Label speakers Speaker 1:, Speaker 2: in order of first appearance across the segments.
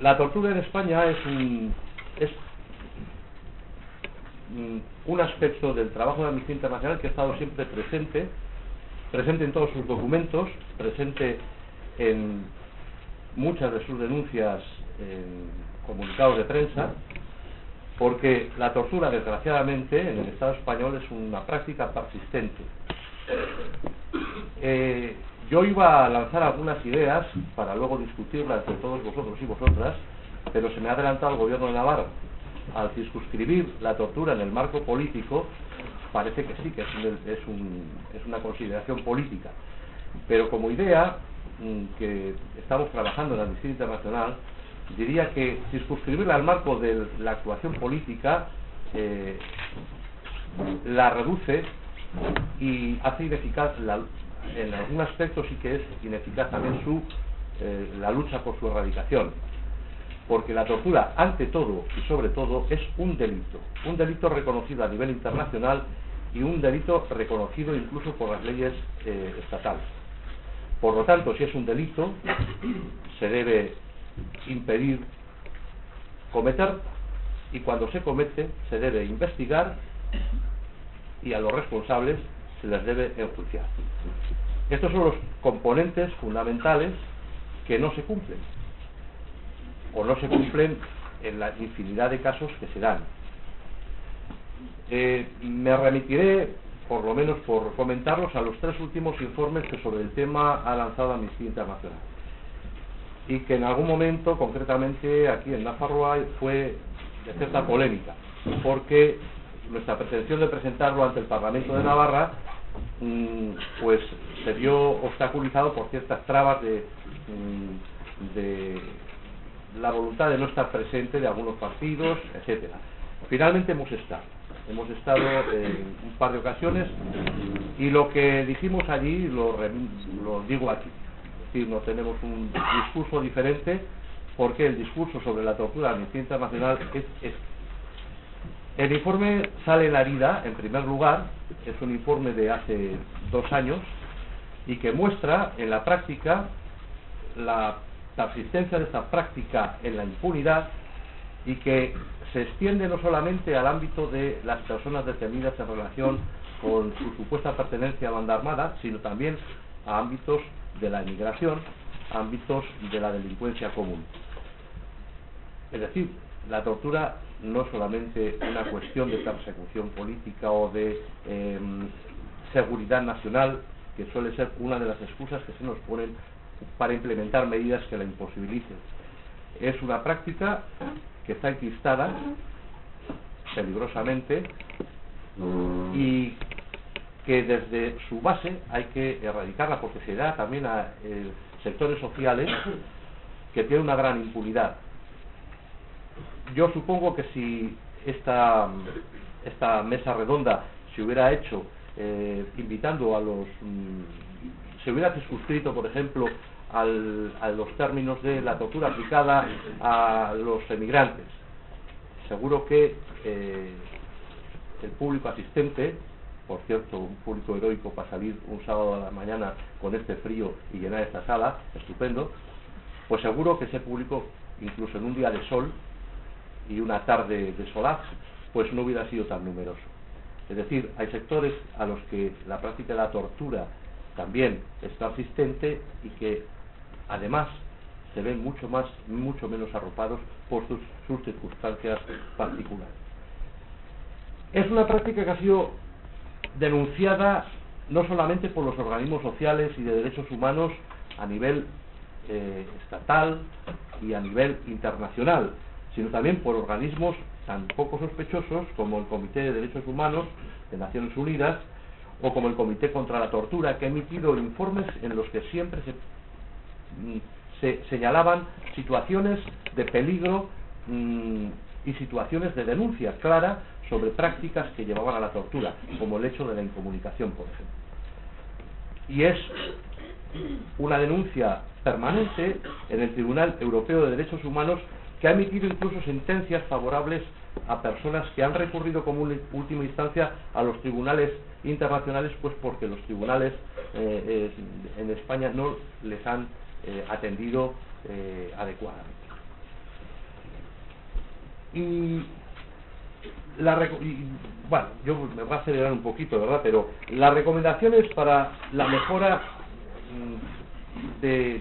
Speaker 1: La tortura en España es un, es un aspecto del trabajo de Amnistía Internacional que ha estado siempre presente, presente en todos sus documentos, presente en muchas de sus denuncias en comunicados de prensa, porque la tortura, desgraciadamente, en el Estado español es una práctica persistente. Eh, yo iba a lanzar algunas ideas para luego discutirlas entre todos vosotros y vosotras, pero se me ha adelantado el gobierno de Navarra. Al circunscribir la tortura en el marco político, parece que sí, que es, es, un, es una consideración política. Pero como idea mm, que estamos trabajando en la Amnistía Internacional, diría que circunscribirla al marco de la actuación política eh, la reduce y hace ineficaz la, en algún aspecto sí que es ineficaz también su eh, la lucha por su erradicación. Porque la tortura ante todo y sobre todo es un delito. Un delito reconocido a nivel internacional y un delito reconocido incluso por las leyes eh, estatales. Por lo tanto si es un delito se debe impedir cometer y cuando se comete se debe investigar y a los responsables se les debe enjuiciar. Estos son los componentes fundamentales que no se cumplen o no se cumplen en la infinidad de casos que se dan. Eh, me remitiré, por lo menos por comentarlos, a los tres últimos informes que sobre el tema ha lanzado Amnistía Internacional y que en algún momento, concretamente aquí en Nafarroa, fue de cierta polémica, porque nuestra pretensión de presentarlo ante el Parlamento de Navarra mm, pues se vio obstaculizado por ciertas trabas de, mm, de la voluntad de no estar presente de algunos partidos, etcétera. Finalmente hemos estado, hemos estado en un par de ocasiones y lo que dijimos allí lo, lo digo aquí decir, no tenemos un discurso diferente porque el discurso sobre la tortura de Amnistía Internacional es, es el informe sale la herida, en primer lugar, es un informe de hace dos años y que muestra en la práctica la persistencia de esta práctica en la impunidad y que se extiende no solamente al ámbito de las personas detenidas en relación con su supuesta pertenencia a banda armada, sino también a ámbitos de la emigración, ámbitos de la delincuencia común. Es decir, la tortura no solamente una cuestión de persecución política o de em, seguridad nacional, que suele ser una de las excusas que se nos ponen para implementar medidas que la imposibilicen. Es una práctica que está enquistada peligrosamente y que desde su base hay que erradicarla porque se da también a eh, sectores sociales que tienen una gran impunidad. Yo supongo que si esta, mesa redonda se hubiera hecho eh, invitando a los... Mm, se hubiera suscrito, por ejemplo, al, a los términos de la tortura aplicada a los emigrantes, seguro que eh, el público asistente por cierto, un público heroico para salir un sábado a la mañana con este frío y llenar esta sala, estupendo, pues seguro que ese público, incluso en un día de sol y una tarde de solaz, pues no hubiera sido tan numeroso. Es decir, hay sectores a los que la práctica de la tortura también está asistente y que además se ven mucho más, mucho menos arropados por sus, sus circunstancias particulares. Es una práctica que ha sido denunciada no solamente por los organismos sociales y de derechos humanos a nivel eh, estatal y a nivel internacional, sino también por organismos tan poco sospechosos como el Comité de Derechos Humanos de Naciones Unidas o como el Comité contra la Tortura, que ha emitido informes en los que siempre se, mm, se señalaban situaciones de peligro mm, y situaciones de denuncia clara sobre prácticas que llevaban a la tortura, como el hecho de la incomunicación, por ejemplo. Y es una denuncia permanente en el Tribunal Europeo de Derechos Humanos que ha emitido incluso sentencias favorables a personas que han recurrido como última instancia a los tribunales internacionales, pues porque los tribunales eh, en España no les han eh, atendido eh, adecuadamente. Y bueno, yo me voy a acelerar un poquito, ¿verdad? Pero las recomendaciones para la mejora mm, de,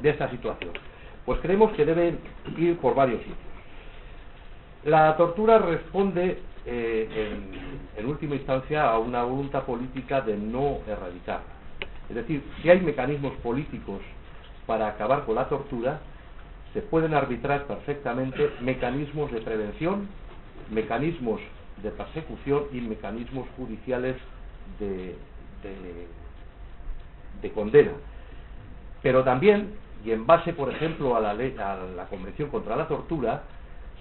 Speaker 1: de esta situación. Pues creemos que deben ir por varios sitios. La tortura responde eh, en, última instancia a una voluntad política de no erradicarla. Es decir, si hay mecanismos políticos para acabar con la tortura, se pueden arbitrar perfectamente mecanismos de prevención, mecanismos de persecución y mecanismos judiciales de condena. Pero también, y en base, por ejemplo, a la, ley, a la Convención contra la Tortura,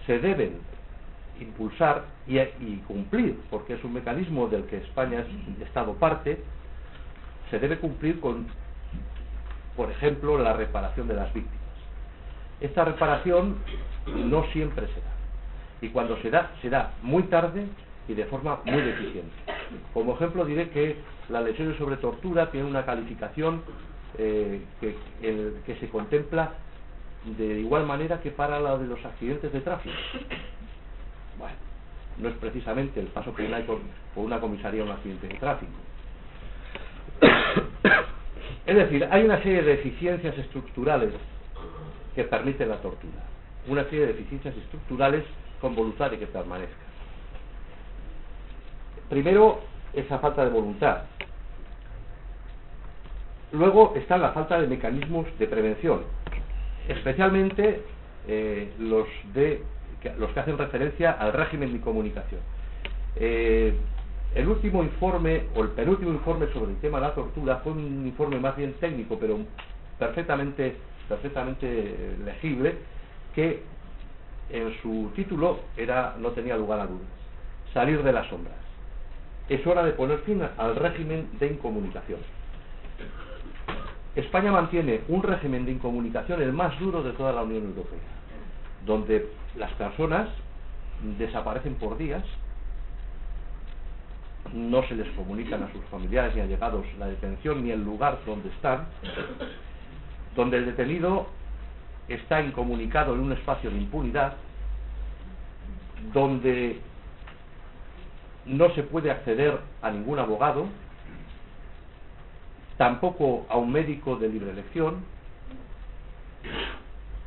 Speaker 1: se deben impulsar y, cumplir, porque es un mecanismo del que España es Estado parte, se debe cumplir con, por ejemplo, la reparación de las víctimas. Esta reparación no siempre se da. Y cuando se da, se da muy tarde y de forma muy deficiente. Como ejemplo diré que las lesiones sobre tortura tienen una calificación eh, que, que se contempla de igual manera que para la de los accidentes de tráfico. Bueno, no es precisamente el paso que hay por, una comisaría o un accidente de tráfico. Es decir, hay una serie de deficiencias estructurales que permiten la tortura. Una serie de deficiencias estructurales con voluntad de que permanezca. Primero, esa falta de voluntad. Luego está la falta de mecanismos de prevención, especialmente eh, los de los que hacen referencia al régimen de comunicación. Eh, el último informe, o el penúltimo informe sobre el tema de la tortura, fue un informe más bien técnico, pero perfectamente, perfectamente legible, que en su título era, no tenía lugar a dudas, salir de las sombras. Es hora de poner fin al régimen de incomunicación. España mantiene un régimen de incomunicación el más duro de toda la Unión Europea, donde las personas desaparecen por días, no se les comunican a sus familiares ni allegados la detención ni el lugar donde están, donde el detenido está incomunicado en un espacio de impunidad, donde no se puede acceder a ningún abogado, tampoco a un médico de libre elección,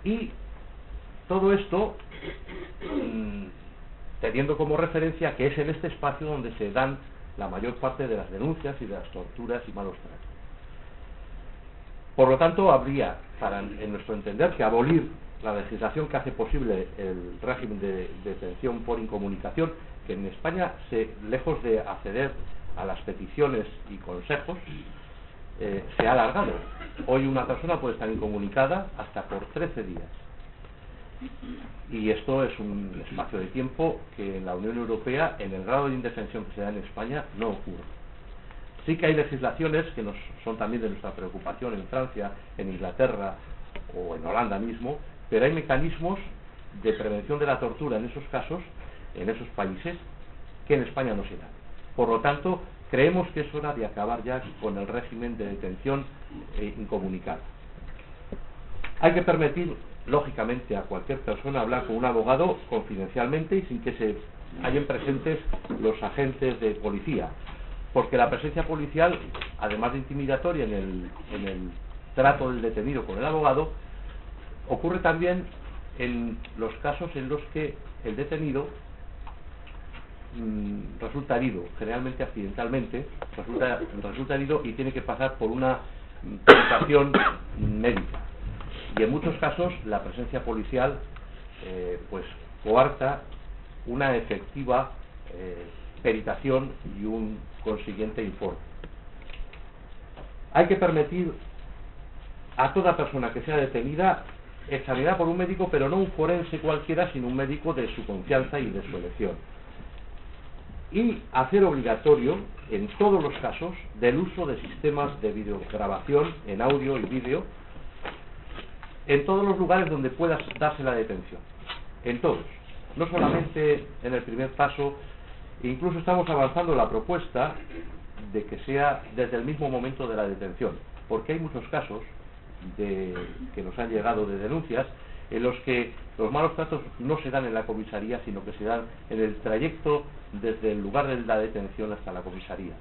Speaker 1: y todo esto Mm, teniendo como referencia que es en este espacio donde se dan la mayor parte de las denuncias y de las torturas y malos tratos. Por lo tanto, habría, para, en nuestro entender, que abolir la legislación que hace posible el régimen de, detención por incomunicación, que en España, se, lejos de acceder a las peticiones y consejos, eh, se ha alargado. Hoy una persona puede estar incomunicada hasta por 13 días. Y esto es un espacio de tiempo que en la Unión Europea, en el grado de indefensión que se da en España, no ocurre. Sí que hay legislaciones que nos, son también de nuestra preocupación en Francia, en Inglaterra o en Holanda mismo, pero hay mecanismos de prevención de la tortura en esos casos, en esos países, que en España no se dan. Por lo tanto, creemos que es hora de acabar ya con el régimen de detención eh, incomunicada. Hay que permitir lógicamente a cualquier persona hablar con un abogado confidencialmente y sin que se hayan presentes los agentes de policía. Porque la presencia policial, además de intimidatoria en el, en el trato del detenido con el abogado, ocurre también en los casos en los que el detenido mm, resulta herido, generalmente accidentalmente, resulta, resulta herido y tiene que pasar por una presentación médica y en muchos casos la presencia policial eh, pues coarta una efectiva eh, peritación y un consiguiente informe. Hay que permitir a toda persona que sea detenida examinada por un médico, pero no un forense cualquiera, sino un médico de su confianza y de su elección. Y hacer obligatorio, en todos los casos, del uso de sistemas de videograbación en audio y vídeo en todos los lugares donde pueda darse la detención. En todos. No solamente en el primer paso, incluso estamos avanzando la propuesta de que sea desde el mismo momento de la detención, porque hay muchos casos de, que nos han llegado de denuncias en los que los malos tratos no se dan en la comisaría, sino que se dan en el trayecto desde el lugar de la detención hasta la comisaría.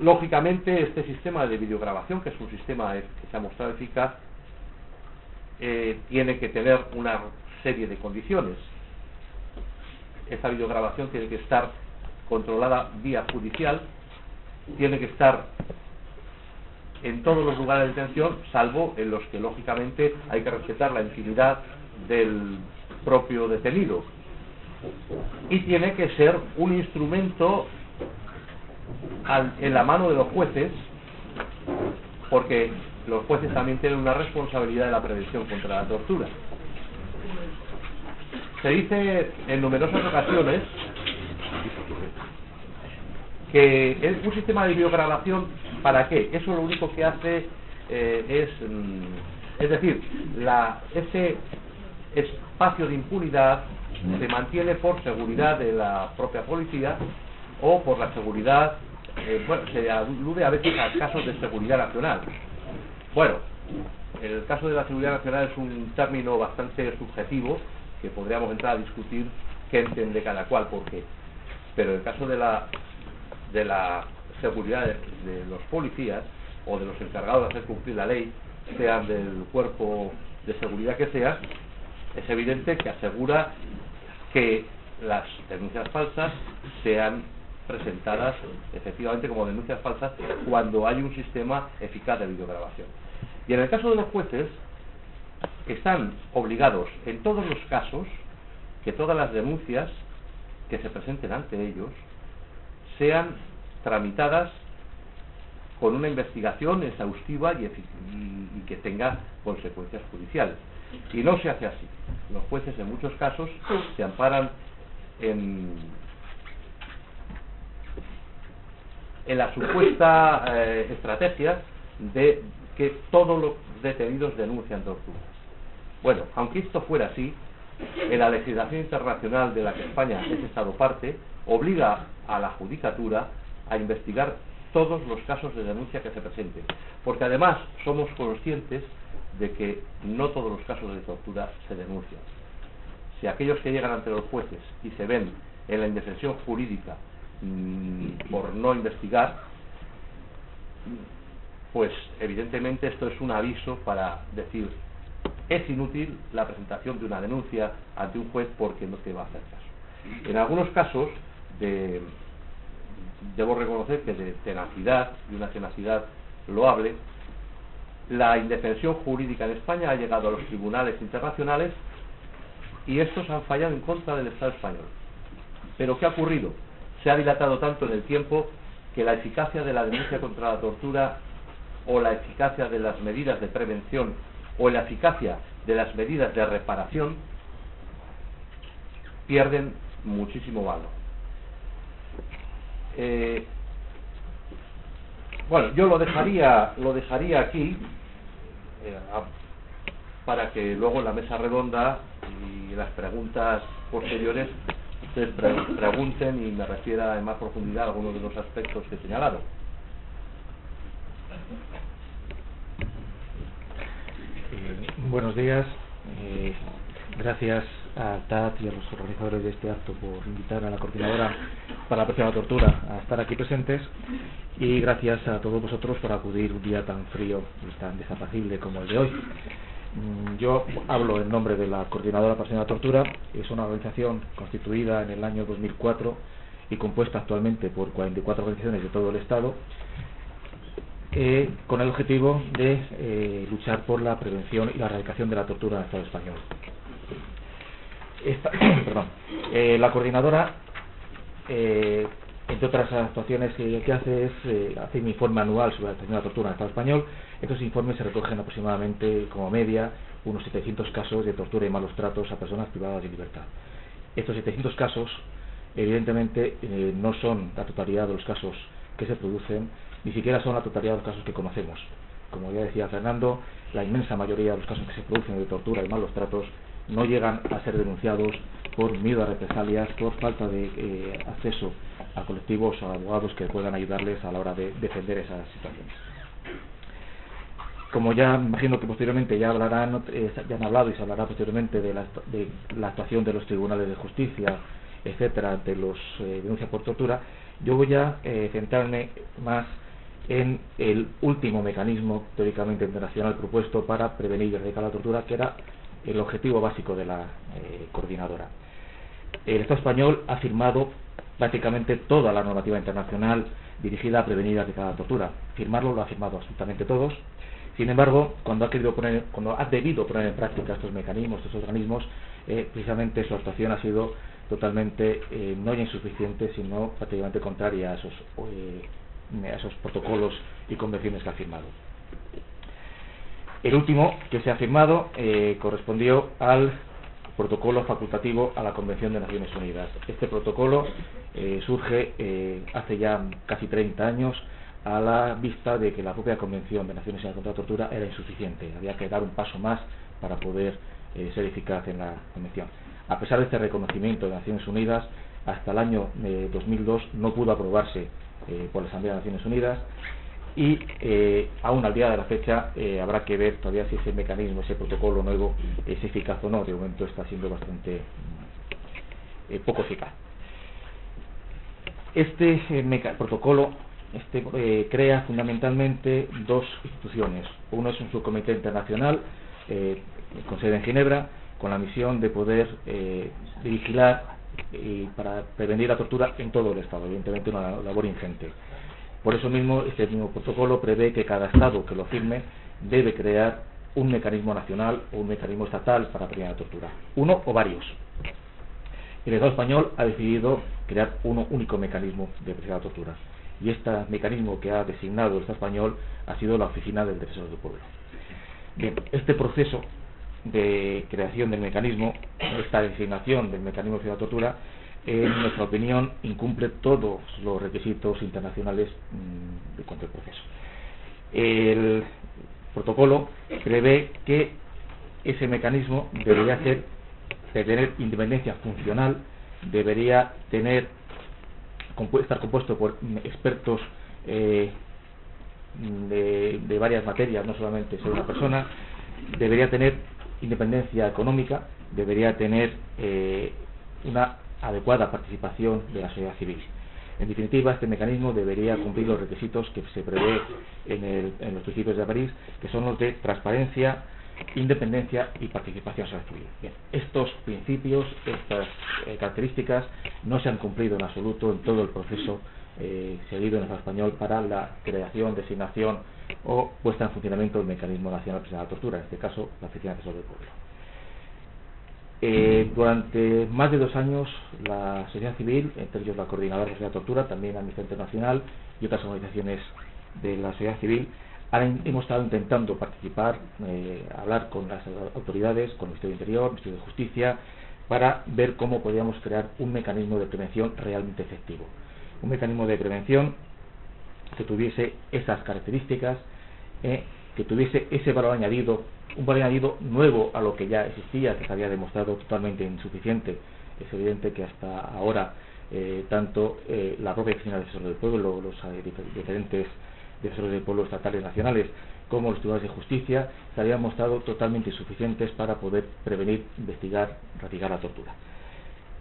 Speaker 1: Lógicamente, este sistema de videograbación, que es un sistema que se ha mostrado eficaz, eh, tiene que tener una serie de condiciones. Esta videograbación tiene que estar controlada vía judicial, tiene que estar en todos los lugares de detención, salvo en los que lógicamente hay que respetar la intimidad del propio detenido. Y tiene que ser un instrumento en la mano de los jueces, porque los jueces también tienen una responsabilidad de la prevención contra la tortura. Se dice en numerosas ocasiones que es un sistema de videograbación, ¿para qué? Eso lo único que hace eh, es, mm, es decir, la, ese espacio de impunidad se mantiene por seguridad de la propia policía o por la seguridad, eh, bueno, se alude a veces a casos de seguridad nacional. Bueno, el caso de la seguridad nacional es un término bastante subjetivo que podríamos entrar a discutir qué entiende cada cual, por qué. Pero el caso de la de la seguridad de, los policías o de los encargados de hacer cumplir la ley, sean del cuerpo de seguridad que sea, es evidente que asegura que las denuncias falsas sean presentadas efectivamente como denuncias falsas cuando hay un sistema eficaz de videograbación. Y en el caso de los jueces, están obligados en todos los casos que todas las denuncias que se presenten ante ellos sean tramitadas con una investigación exhaustiva y, que tenga consecuencias judiciales. Y no se hace así. Los jueces en muchos casos se amparan en, la supuesta eh, estrategia de que todos los detenidos denuncian tortura. Bueno, aunque esto fuera así, en la legislación internacional de la que España es Estado parte, obliga a la judicatura a investigar todos los casos de denuncia que se presenten. Porque además somos conscientes de que no todos los casos de tortura se denuncian. Si aquellos que llegan ante los jueces y se ven en la indefensión jurídica mm, por no investigar, pues evidentemente esto es un aviso para decir es inútil la presentación de una denuncia ante un juez porque no te va a hacer caso. En algunos casos de, debo reconocer que de tenacidad, y una tenacidad loable, la indefensión jurídica en España ha llegado a los tribunales internacionales y estos han fallado en contra del Estado español. Pero ¿qué ha ocurrido? Se ha dilatado tanto en el tiempo que la eficacia de la denuncia contra la tortura o la eficacia de las medidas de prevención o la eficacia de las medidas de reparación pierden muchísimo valor. Eh, bueno, yo lo dejaría, lo dejaría aquí eh, para que luego en la mesa redonda y las preguntas posteriores ustedes pregunten y me refiera en más profundidad a algunos de los aspectos que he señalado.
Speaker 2: Eh, buenos días. gracias a TAT y a los organizadores de este acto por invitar a la coordinadora para la presión la tortura a estar aquí presentes y gracias a todos vosotros por acudir un día tan frío y tan desapacible como el de hoy. Mm, yo hablo en nombre de la Coordinadora para la Tortura, es una organización constituida en el año 2004 y compuesta actualmente por 44 organizaciones de todo el Estado, eh, con el objetivo de eh, luchar por la prevención y la erradicación de la tortura en el Estado español. Eh, la coordinadora, eh, entre otras actuaciones que, hace, es eh, hace un informe anual sobre la tortura en el Estado español. Estos informes se recogen aproximadamente, como media, unos 700 casos de tortura y malos tratos a personas privadas de libertad. Estos 700 casos, evidentemente, no son la totalidad de los casos que se producen, ni siquiera son la totalidad de los casos que conocemos. Como ya decía Fernando, la inmensa mayoría de los casos que se producen de tortura y malos tratos no llegan a ser denunciados por miedo a represalias, por falta de eh, acceso a colectivos o abogados que puedan ayudarles a la hora de defender esas situaciones. como ya imagino que posteriormente ya hablarán, eh, ya han hablado y se hablará posteriormente de la, de la actuación de los tribunales de justicia, etcétera, de los eh, denuncias por tortura, yo voy a eh, centrarme más en el último mecanismo teóricamente internacional propuesto para prevenir y erradicar la tortura, que era el objetivo básico de la eh, coordinadora. El Estado español ha firmado prácticamente toda la normativa internacional dirigida a prevenir y erradicar la tortura. Firmarlo lo ha firmado absolutamente todos. Sin embargo, cuando ha querido poner, cuando ha debido poner en práctica estos mecanismos, estos organismos, eh, precisamente su actuación ha sido totalmente eh, no insuficiente, sino prácticamente contraria a eh, a esos protocolos y convenciones que ha firmado. El último que se ha firmado eh, correspondió al protocolo facultativo a la Convención de Naciones Unidas. Este protocolo eh, surge eh, hace ya casi 30 años a la vista de que la propia Convención de Naciones Unidas contra la Tortura era insuficiente. Había que dar un paso más para poder ser eficaz en la Convención. A pesar de este reconocimiento de Naciones Unidas, hasta el año eh, 2002 no pudo aprobarse por la Asamblea de Naciones Unidas y eh, aún al día de la fecha eh, habrá que ver todavía si ese mecanismo, ese protocolo nuevo es eficaz o no. De momento está siendo bastante eh, poco eficaz. Este eh, protocolo este, crea fundamentalmente dos instituciones. Uno es un subcomité internacional con sede en Ginebra, con la misión de poder vigilar y para prevenir la tortura en todo el Estado, evidentemente una labor ingente. Por eso mismo, este mismo protocolo prevé que cada Estado que lo firme debe crear un mecanismo nacional o un mecanismo estatal para prevenir la tortura, uno o varios. El Estado español ha decidido crear un único mecanismo de prevenir la tortura y este mecanismo que ha designado el Estado español ha sido la Oficina del Defensor del Pueblo. Bien, este proceso de creación del mecanismo, esta designación del mecanismo de la tortura, en nuestra opinión, incumple todos los requisitos internacionales mmm, de cuanto al proceso. El protocolo prevé que ese mecanismo debería ser, de tener independencia funcional, debería tener estar compuesto por expertos eh, de, de varias materias, no solamente ser una persona, debería tener independencia económica, debería tener eh, una adecuada participación de la sociedad civil. En definitiva, este mecanismo debería cumplir los requisitos que se prevé en, el, en los principios de París, que son los de transparencia, independencia y participación social civil. Bien, estos principios, estas eh, características, no se han cumplido en absoluto en todo el proceso eh, seguido en el español para la creación, designación o puesta en funcionamiento del mecanismo nacional de la tortura, en este caso la Oficina de Defensor del Pueblo. Eh, durante más de dos años, la sociedad civil, entre ellos la Coordinadora de la Tortura, también Amnistía Internacional y otras organizaciones de la sociedad civil, han, hemos estado intentando participar, eh, hablar con las autoridades, con el Ministerio de Interior, el Ministerio de Justicia, para ver cómo podíamos crear un mecanismo de prevención realmente efectivo. Un mecanismo de prevención que tuviese esas características, eh, que tuviese ese valor añadido, un valor añadido nuevo a lo que ya existía, que se había demostrado totalmente insuficiente. Es evidente que hasta ahora eh, tanto eh, la propia Oficina de del Pueblo, los eh, diferentes defensores del pueblo estatales nacionales, como los tribunales de justicia, se habían mostrado totalmente insuficientes para poder prevenir, investigar, ratificar la tortura.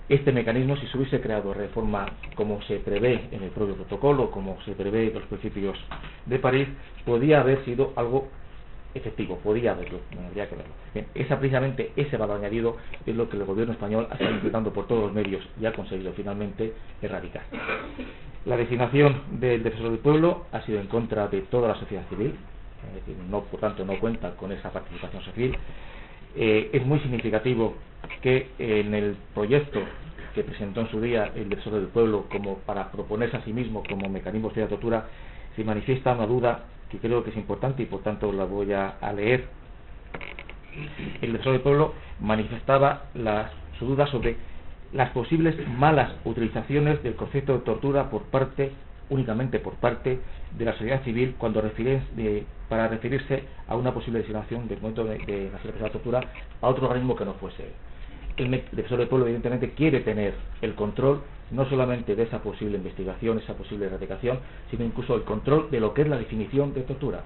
Speaker 2: Este mecanismo, si se hubiese creado de forma como se prevé en el propio protocolo, como se prevé en los principios de París, podía haber sido algo efectivo, podía haberlo, no habría que verlo. Bien, esa, precisamente ese valor añadido es lo que el gobierno español ha estado intentando por todos los medios y ha conseguido finalmente erradicar. La designación del defensor del pueblo ha sido en contra de toda la sociedad civil, es decir, no, por tanto no cuenta con esa participación civil. Eh, es muy significativo que en el proyecto que presentó en su día el defensor del pueblo como para proponerse a sí mismo como mecanismo de tortura se manifiesta una duda que creo que es importante y por tanto la voy a, leer. El defensor del pueblo manifestaba la, su duda sobre las posibles malas utilizaciones del concepto de tortura por parte únicamente por parte de la sociedad civil cuando refieren de, para referirse a una posible designación del momento de, de la tortura a otro organismo que no fuese el defensor del pueblo evidentemente quiere tener el control no solamente de esa posible investigación, esa posible erradicación, sino incluso el control de lo que es la definición de tortura.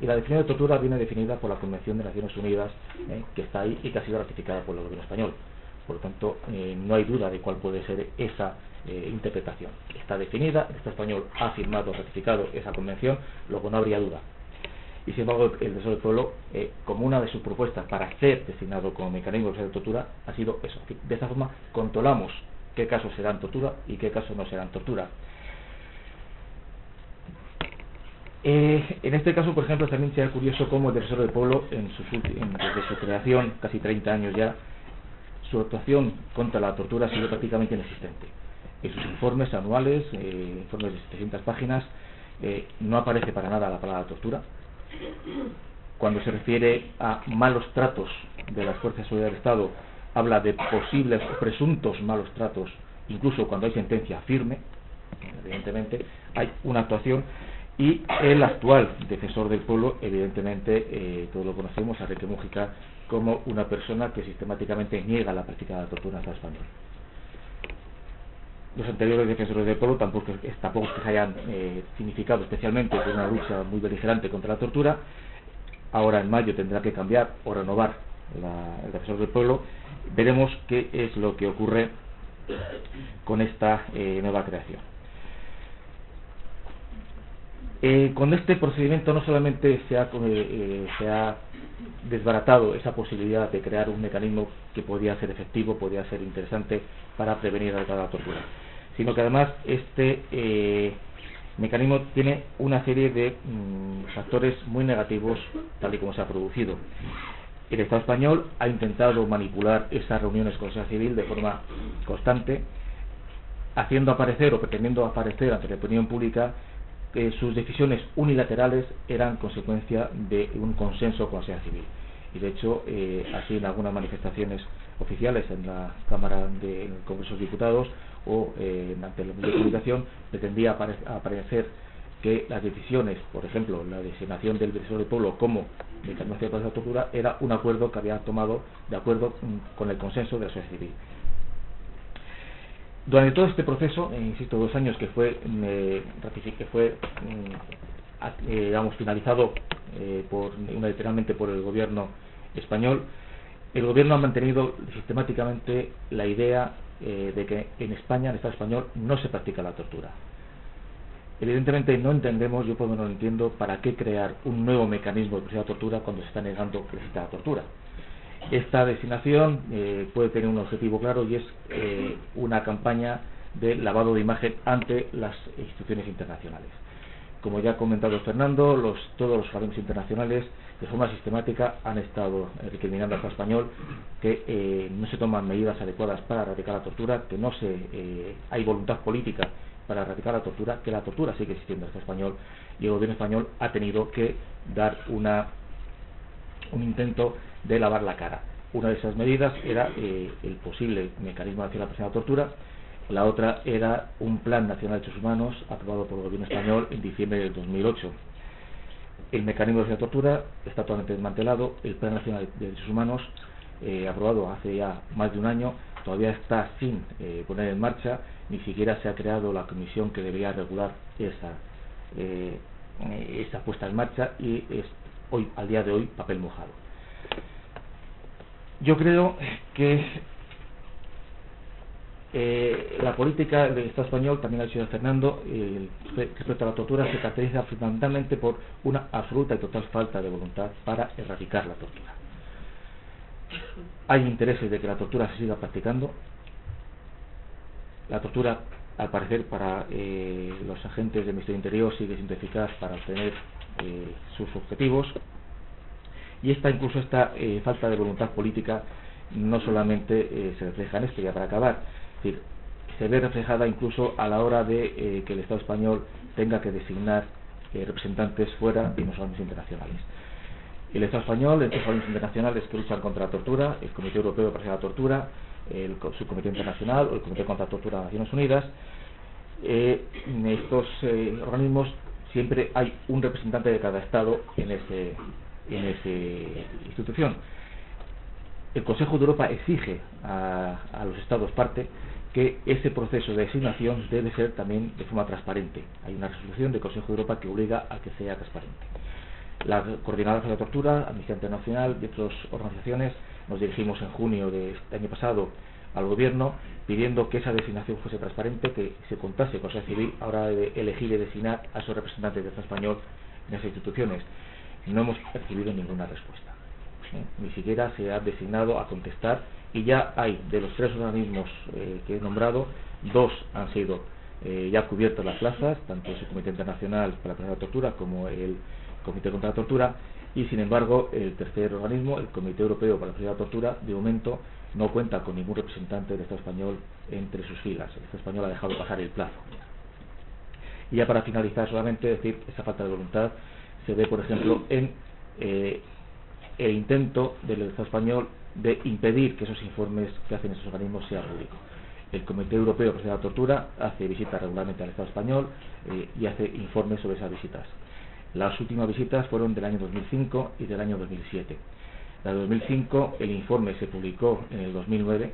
Speaker 2: Y la definición de tortura viene definida por la Convención de Naciones Unidas, eh, que está ahí y que ha sido ratificada por el gobierno español. Por lo tanto, eh, no hay duda de cuál puede ser esa eh, interpretación. Está definida, el Estado español ha firmado, ratificado esa convención, luego no habría duda. Y sin embargo, el Defensor del Pueblo, como una de sus propuestas para ser destinado como mecanismo de tortura, ha sido eso. De esta forma, controlamos qué casos serán tortura y qué casos no serán tortura. Eh, en este caso, por ejemplo, también sea curioso cómo el Defensor del Pueblo, en desde su creación, casi 30 años ya, su actuación contra la tortura ha sido prácticamente inexistente. En sus informes anuales, eh, informes de 700 páginas, eh, no aparece para nada la palabra tortura. Cuando se refiere a malos tratos de las fuerzas de seguridad del Estado, habla de posibles o presuntos malos tratos, incluso cuando hay sentencia firme, evidentemente, hay una actuación y el actual defensor del pueblo, evidentemente, eh, todos lo conocemos, a Enrique Mújica, como una persona que sistemáticamente niega la práctica de la tortura en el español. Los anteriores defensores del pueblo tampoco, tampoco que se hayan eh, significado especialmente por una lucha muy beligerante contra la tortura. Ahora en mayo tendrá que cambiar o renovar el defensor del pueblo. Veremos qué es lo que ocurre con esta eh, nueva creación. Eh, con este procedimiento no solamente se ha, se ha, desbaratado esa posibilidad de crear un mecanismo que podía ser efectivo, podía ser interesante para prevenir la tortura, sino que además este eh, mecanismo tiene una serie de mm, factores muy negativos tal y como se ha producido. El Estado español ha intentado manipular esas reuniones con la sociedad civil de forma constante, haciendo aparecer o pretendiendo aparecer ante la opinión pública que sus decisiones unilaterales eran consecuencia de un consenso con la sociedad civil. Y de hecho, eh, así en algunas manifestaciones oficiales en la Cámara del Congreso de Diputados o eh, ante los medios de comunicación pretendía aparecer que las decisiones, por ejemplo, la designación del defensor del pueblo como mecanismo de la tortura, era un acuerdo que había tomado de acuerdo mm, con el consenso de la sociedad civil. Durante todo este proceso, eh, insisto, dos años que fue, que fue mm, eh, finalizado eh, por, literalmente por el gobierno español, el gobierno ha mantenido sistemáticamente la idea de que en España, en el Estado español, no se practica la tortura. Evidentemente no entendemos, yo por lo menos no entiendo, para qué crear un nuevo mecanismo de la tortura cuando se está negando que exista la tortura. Esta designación eh, puede tener un objetivo claro y es eh, una campaña de lavado de imagen ante las instituciones internacionales. Como ya ha comentado Fernando, los, todos los organismos internacionales de forma sistemática han estado recriminando al Estado español que eh, no se toman medidas adecuadas para erradicar la tortura, que no se, hay voluntad política para erradicar la tortura, que la tortura sigue existiendo en el Estado español y el gobierno español ha tenido que dar una, un intento de lavar la cara. Una de esas medidas era eh, el posible mecanismo de acción a la tortura, la otra era un Plan Nacional de Derechos Humanos aprobado por el gobierno español en diciembre del 2008. El mecanismo de la tortura está totalmente desmantelado, el Plan Nacional de Derechos Humanos, eh, aprobado hace ya más de un año, todavía está sin eh, poner en marcha, ni siquiera se ha creado la comisión que debería regular esa, esa puesta en marcha y es hoy, al día de hoy, papel mojado. Yo creo que eh, la política del Estado español, también ha dicho Fernando, respecto a la tortura, se caracteriza fundamentalmente por una absoluta y total falta de voluntad para erradicar la tortura. Hay intereses de que la tortura se siga practicando. La tortura, al parecer, para eh, los agentes del Ministerio Interior sigue siendo eficaz para obtener eh, sus objetivos y esta incluso esta eh, falta de voluntad política no solamente eh, se refleja en esto, ya para acabar, decir, se ve reflejada incluso a la hora de eh, que el Estado español tenga que designar representantes fuera de los organismos internacionales. El Estado español, entre los organismos internacionales que luchan contra la tortura, el Comité Europeo para la Tortura, el Subcomité Internacional o el Comité contra la Tortura de Naciones Unidas, en estos organismos siempre hay un representante de cada Estado en ese, en esa institución. El Consejo de Europa exige a, los Estados parte que ese proceso de designación debe ser también de forma transparente. Hay una resolución del Consejo de Europa que obliga a que sea transparente. La Coordinadora de la Tortura, Amnistía Internacional y otras organizaciones nos dirigimos en junio de este año pasado al gobierno pidiendo que esa designación fuese transparente, que se contase con la civil ahora de elegir y designar a sus representantes del Estado español en esas instituciones. No hemos recibido ninguna respuesta. Ni siquiera se ha designado a contestar y ya hay de los tres organismos eh, que he nombrado, dos han sido eh, ya cubiertas las plazas, tanto el Comité Internacional para la Tortura como el Comité contra la Tortura, y sin embargo el tercer organismo, el Comité Europeo para la Tortura, de momento no cuenta con ningún representante del Estado español entre sus filas. El Estado español ha dejado pasar el plazo. Y ya para finalizar, solamente decir esa falta de voluntad se ve, por ejemplo, en eh, el intento del Estado español de impedir que esos informes que hacen esos organismos sean públicos. El Comité Europeo de la Tortura hace visitas regularmente al Estado español eh, y hace informes sobre esas visitas. Las últimas visitas fueron del año 2005 y del año 2007. La de 2005, el informe se publicó en el 2009,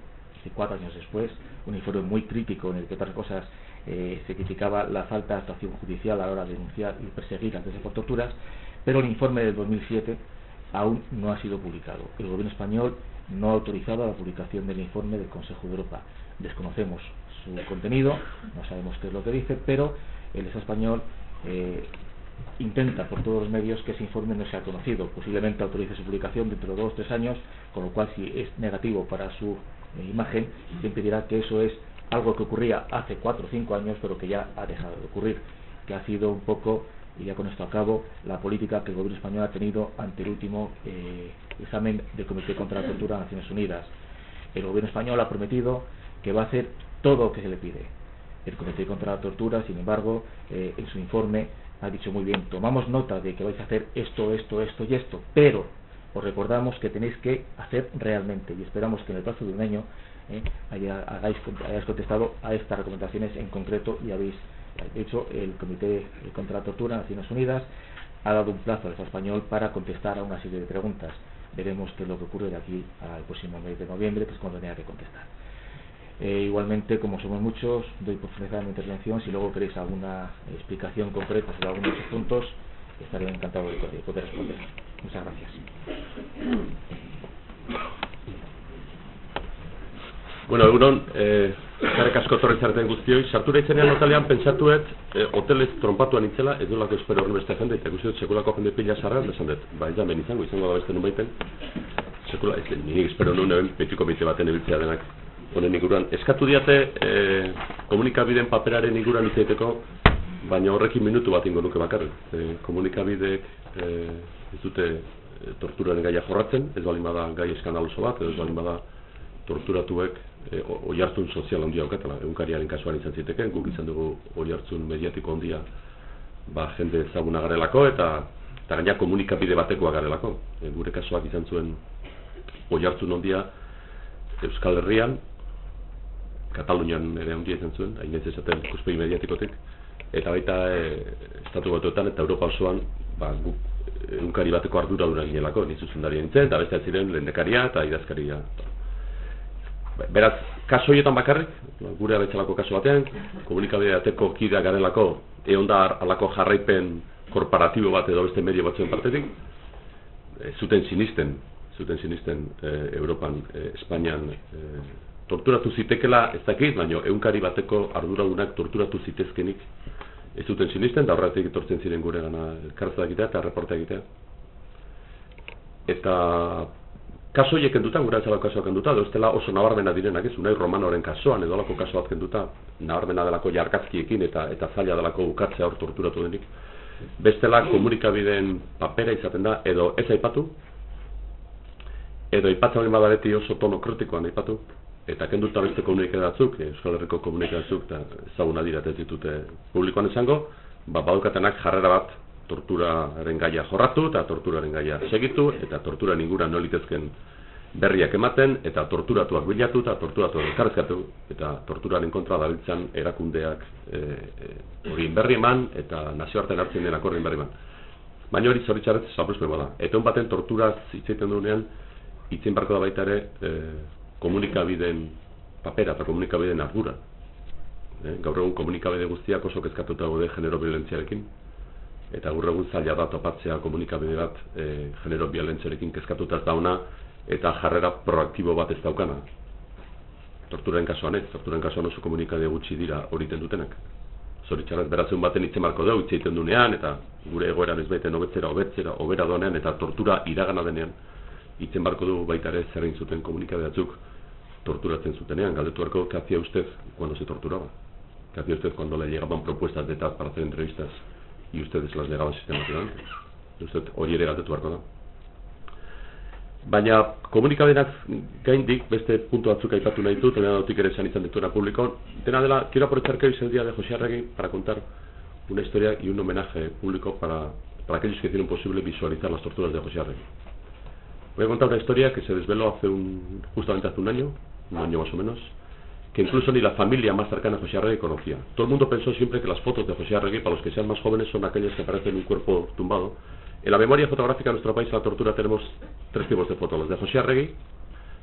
Speaker 2: cuatro años después, un informe muy crítico en el que, otras cosas, eh, se criticaba la falta de actuación judicial a la hora de denunciar y perseguir antes de por torturas, pero el informe del 2007 aún no ha sido publicado. El gobierno español no ha autorizado la publicación del informe del Consejo de Europa. Desconocemos su contenido, no sabemos qué es lo que dice, pero el Estado español eh, intenta por todos los medios que ese informe no sea conocido. Posiblemente autorice su publicación dentro de dos o tres años, con lo cual si es negativo para su eh, imagen, se impedirá que eso es algo que ocurría hace cuatro o cinco años, pero que ya ha dejado de ocurrir, que ha sido un poco, y ya con esto acabo, la política que el gobierno español ha tenido ante el último eh, examen del Comité contra la Tortura de Naciones Unidas. El gobierno español ha prometido que va a hacer todo lo que se le pide. El Comité contra la Tortura, sin embargo, eh, en su informe ha dicho muy bien, tomamos nota de que vais a hacer esto, esto, esto y esto, pero os recordamos que tenéis que hacer realmente y esperamos que en el plazo de un año eh, hayáis contestado a estas recomendaciones en concreto y habéis hecho el Comité contra la Tortura de Naciones Unidas ha dado un plazo al Estado español para contestar a una serie de preguntas. Veremos qué es lo que ocurre de aquí al próximo mes de noviembre, que es cuando tenga que contestar. Eh, igualmente, como somos muchos, doy por finalizar mi intervención. Si luego queréis alguna explicación concreta sobre algunos de puntos, estaré encantado de poder responder. Muchas gracias.
Speaker 3: Bueno, egunon, eh, zarek asko torri zareten guztioi, sartu nahi notalean pentsatuet eh, hotelez trompatuan itzela, ez duelako espero horren beste jende, eta guztiot sekulako jende pila sarra, esan dut, ba ez da men izango, izango da beste nubaiten, sekula, ez nik espero nuen, betiko mite baten ebiltzea denak honen inguruan. Eskatu diate e, komunikabideen paperaren inguruan izaiteko, baina horrekin minutu bat ingo nuke bakarrik. E, komunikabideek e, ez dute e, torturaren gaia jorratzen, ez bali bada gai eskandaloso bat, ez bali bada torturatuek e, oi hartzun sozial handia okatela. Eunkariaren kasuan izan ziteken, guk izan dugu oi hartzun mediatiko handia ba, jende ezaguna garelako eta eta gaina komunikabide batekoa garelako. E, gure kasuak izan zuen oi hartzun handia Euskal Herrian, Katalunian ere handia izan zuen, hain ez esaten ikuspegi mediatikotik, eta baita e, estatu batuetan eta Europa osoan, ba, guk egunkari bateko ardura dura ginelako, nizu zundari nintzen, eta beste ziren lehendekaria eta idazkaria. Beraz, kaso horietan bakarrik, gure abetzalako kaso batean, komunikabidea ateko kidea garelako, egon da alako jarraipen korporatibo bat edo beste medio batzuen partetik, e, zuten sinisten, zuten sinisten e, Europan, e, Espainian, e, torturatu zitekela ez dakit, baina eunkari bateko arduradunak torturatu zitezkenik ez duten sinisten, da horretik etortzen ziren gure gana kartza egitea eta reporta egitea. Eta kaso hiek enduta, gure atzalako kasoak enduta, da oso nabarmena direnak ez, unai romanoren kasoan edo alako kaso bat kenduta, nabarmena delako jarkazkiekin eta eta zaila delako ukatzea hor torturatu denik. Bestela komunikabideen papera izaten da, edo ez aipatu, edo aipatzen hori badareti oso tono kritikoan aipatu, eta kenduta beste komunikazio batzuk, Euskal Herriko komunikazio eta ezaguna dira ez ditute publikoan esango, ba badukatenak jarrera bat torturaren gaia jorratu eta torturaren gaia segitu eta tortura ningura no litezken berriak ematen eta torturatuak bilatu eta torturatuak elkarrezkatu eta torturaren kontra dabiltzan erakundeak e, e, horien berri eman eta nazioartean hartzen den akordien berri eman. Baina hori zoritxarrez zapuzpen bada. Eta un baten torturaz hitzaiten duenean, hitzen barko da baita ere e, komunikabideen papera eta komunikabideen ardura. Eh, gaur egun komunikabide guztiak oso kezkatuta gode genero violentziarekin. Eta gaur egun zaila da topatzea komunikabide bat e, genero biolentzarekin kezkatuta ez dauna eta jarrera proaktibo bat ez daukana. Torturen kasuan ez, torturen kasuan oso komunikade gutxi dira hori dutenak. Zoritxarrez beratzen baten itzen marko dugu, itzeiten dunean, eta gure egoeran ez baiten obetzera, obetzera, obera donean, eta tortura iragana denean, itzen barko dugu baita ere zerrein zuten komunikade batzuk torturatzen zutenean. Galdetu harko, ¿qué usted cuando se torturaba? ¿Qué usted cuando le llegaban propuestas de TAP para hacer entrevistas y ustedes las negaban sistemáticamente? Usted hori ere galdetu harko da. Baina komunikabenak gaindik beste puntu batzuk aipatu nahi dut, dena dautik ere esan izan dituena publiko. Dena dela, quiero aprovechar que hoy es el día de José Arregui para contar una historia y un homenaje público para, para aquellos que hicieron posible visualizar las torturas de José Arregui. Voy a contar una historia que se desveló hace un, justamente hace un año, un año más o menos, que incluso ni la familia más cercana a José Arregui conocía. Todo el mundo pensó siempre que las fotos de José Arregui, para los que sean más jóvenes, son aquellas que aparecen en un cuerpo tumbado. En la memoria fotográfica de nuestro país, la tortura, tenemos tres tipos de fotos. Las de José Arregui,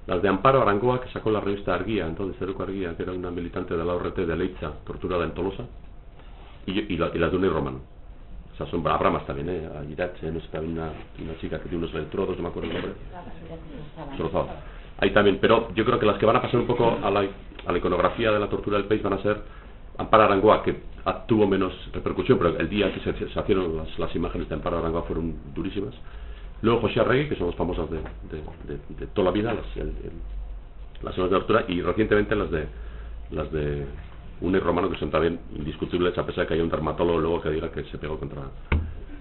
Speaker 3: las de Amparo Arangoa, que sacó la revista Arguía, entonces Eruco Arguía, que era una militante de la ORT de Leiza, torturada en Tolosa, y, y, la, y las de Unai Romano. O sea, son bramas también, ¿eh? A Irache, no sé, también una, una chica que tiene unos electrodos, no me acuerdo el nombre. Ahí también, pero yo creo que las que van a pasar un poco a la, a la iconografía de la tortura del país van a ser Amparo Arangoa, que tuvo menos repercusión, pero el día que se, se hicieron las, las, imágenes de Amparo Arangoa fueron durísimas. Luego José Arregui, que son las famosas de, de, de, de toda la vida, las, el, el, las de tortura, y recientemente las de las de un romano que son también indiscutibles, a pesar de que hay un dermatólogo luego que diga que se pegó contra,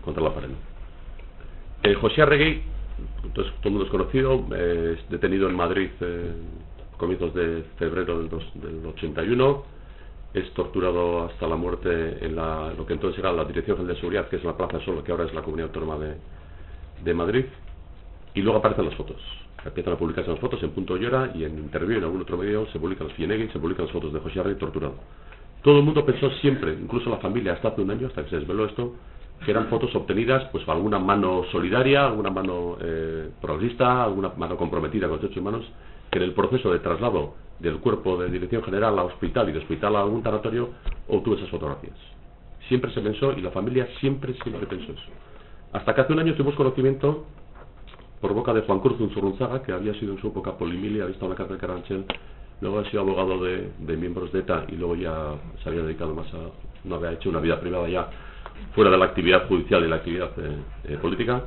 Speaker 3: contra la pared. Eh, José Arregui, entonces, todo el mundo es conocido, eh, es detenido en Madrid eh, comienzos de febrero del, dos, del 81, es torturado hasta la muerte en la, lo que entonces era la Dirección General de Seguridad, que es la Plaza Solo, que ahora es la Comunidad Autónoma de, Madrid, y luego aparecen las fotos. Empiezan a publicarse las fotos en Punto Llora y en Interview, en algún otro medio, se publican los Fienegui, se publican las fotos de José Arregui torturado. Todo el mundo pensó siempre, incluso la familia, hasta hace un año, hasta que se desveló esto, que eran fotos obtenidas pues por alguna mano solidaria, alguna mano eh, progresista, alguna mano comprometida con los derechos humanos, en el proceso de traslado del cuerpo de dirección general a hospital y de hospital a algún tanatorio obtuvo esas fotografías. Siempre se pensó, y la familia siempre, siempre pensó eso. Hasta que hace un año tuvimos conocimiento por boca de Juan Cruz Unzurrunzaga, que había sido en su época polimilia, había estado en la cárcel de Caranchel, luego había sido abogado de, miembros de ETA y luego ya se había dedicado más a, no había hecho una vida privada ya fuera de la actividad judicial y la actividad eh, eh, política.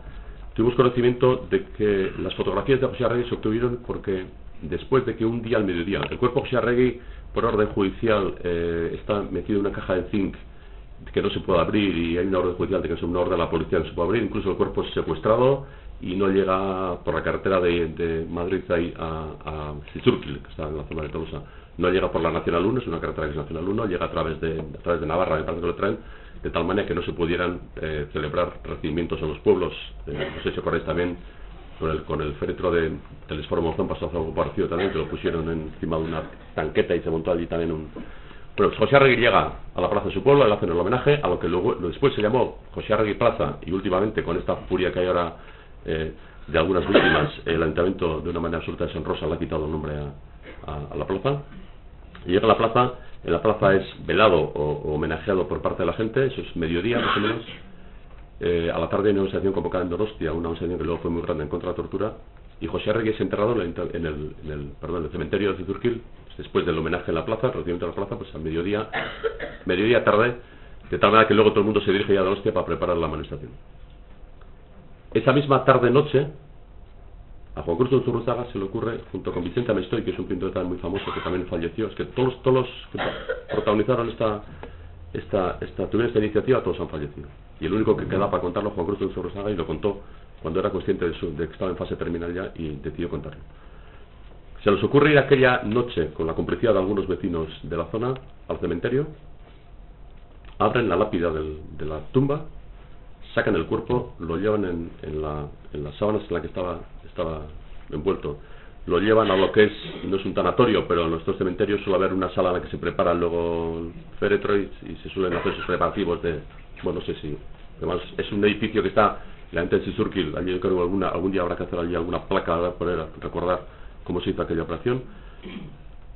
Speaker 3: Tuvimos conocimiento de que las fotografías de José Arregui se obtuvieron porque después de que un día al mediodía, el cuerpo José Arregui, por orden judicial, eh, está metido en una caja de zinc que no se puede abrir y hay una orden judicial de que es una orden de la policía no se puede abrir, incluso el cuerpo es secuestrado y no llega por la carretera de, Madrid a, a que está en la zona de Tolosa. No llega por la Nacional 1, es una carretera que es Nacional 1, llega a través de, a través de Navarra, me parece que lo traen, de tal manera que no se pudieran eh, celebrar recibimientos en los pueblos. Eh, no sé si acordáis también con el, con el féretro de Telesforo Monzón pasó algo parecido también, que lo pusieron encima de una tanqueta y se montó allí también un... Bueno, José Arregui llega a la plaza de su pueblo, le hacen el homenaje, a lo que luego, después se llamó José Arregui Plaza, y últimamente con esta furia que hay ahora eh, de algunas víctimas, el ayuntamiento de una manera absoluta deshonrosa le ha quitado el nombre a, a, a la plaza. Y llega a la plaza, en la plaza es velado o, o, homenajeado por parte de la gente, eso es mediodía más o menos. Eh, a la tarde hay una manifestación convocada en Donostia, una manifestación que luego fue muy grande en contra de la tortura. Y José Arregui es enterrado en el, en en el, perdón, el cementerio de Cizurquil, después del homenaje en la plaza, recibimiento de la plaza, pues a mediodía, mediodía tarde, de tal manera que luego todo el mundo se dirige ya a Donostia para preparar la manifestación. Esa misma tarde-noche, a Juan Cruz de Zurruzaga se le ocurre, junto con Vicente Amestoy, que es un pintor muy famoso que también falleció, es que todos, todos los que protagonizaron esta, esta, esta, tuvieron esta iniciativa, todos han fallecido. Y el único que queda para contarlo Juan Cruz de Zurruzaga y lo contó cuando era consciente de, su, de que estaba en fase terminal ya y decidió contarlo. Se les ocurre ir aquella noche, con la complicidad de algunos vecinos de la zona, al cementerio, abren la lápida de la tumba sacan el cuerpo, lo llevan en, la, las sábanas en la que estaba, estaba envuelto, lo llevan a lo que es, no es un tanatorio, pero en nuestros cementerios suele haber una sala en la que se prepara luego el féretro y, y se suelen hacer sus preparativos de, bueno, no sé si, además es un edificio que está, la gente de Sisurquil, allí yo creo que alguna, algún día habrá que hacer allí alguna placa para poder recordar cómo se hizo aquella operación.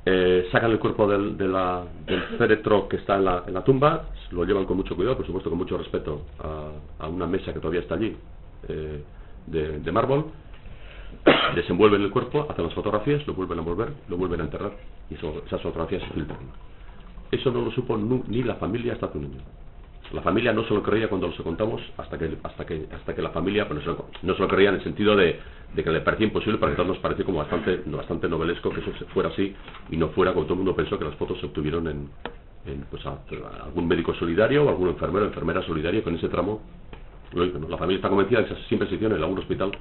Speaker 3: eh, sacan el cuerpo del, de la, del féretro que está en la, en la tumba, lo llevan con mucho cuidado, por supuesto con mucho respeto, a, una mesa que todavía está allí, eh, de, mármol, desenvuelven el cuerpo, hacen las fotografías, lo vuelven a envolver, lo vuelven a enterrar, y esas fotografías se filtran. Eso no lo supo ni la familia hasta hace un año. La familia no se lo creía cuando lo contamos hasta que hasta que hasta que la familia pues, no, se lo, no se lo creía en el sentido de, que le parecía imposible, para todos nos pareció como bastante bastante novelesco que eso se- fuera así y no fuera como todo el mundo pensó que las fotos se obtuvieron en, en, pues, a- algún médico solidario o algún enfermero enfermera solidario con ese tramo lo hizo, ¿no? La familia está convencida de que siempre se hicieron en algún hospital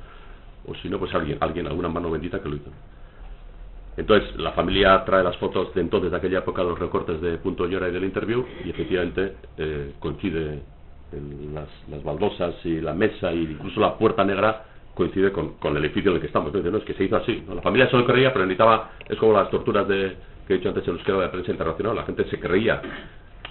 Speaker 3: o si no pues alguien alguien alguna mano bendita que lo hizo. Entonces, la familia trae las fotos de entonces, de aquella época, los recortes de Punto Llora y del interview, y efectivamente eh, coincide en las, las baldosas y la mesa e incluso la puerta negra coincide con, con el edificio en el que estamos. Entonces, no, es que se hizo así. ¿no? La familia se lo creía, pero necesitaba, es como las torturas de, que he dicho antes en euskera de la prensa internacional, la gente se creía.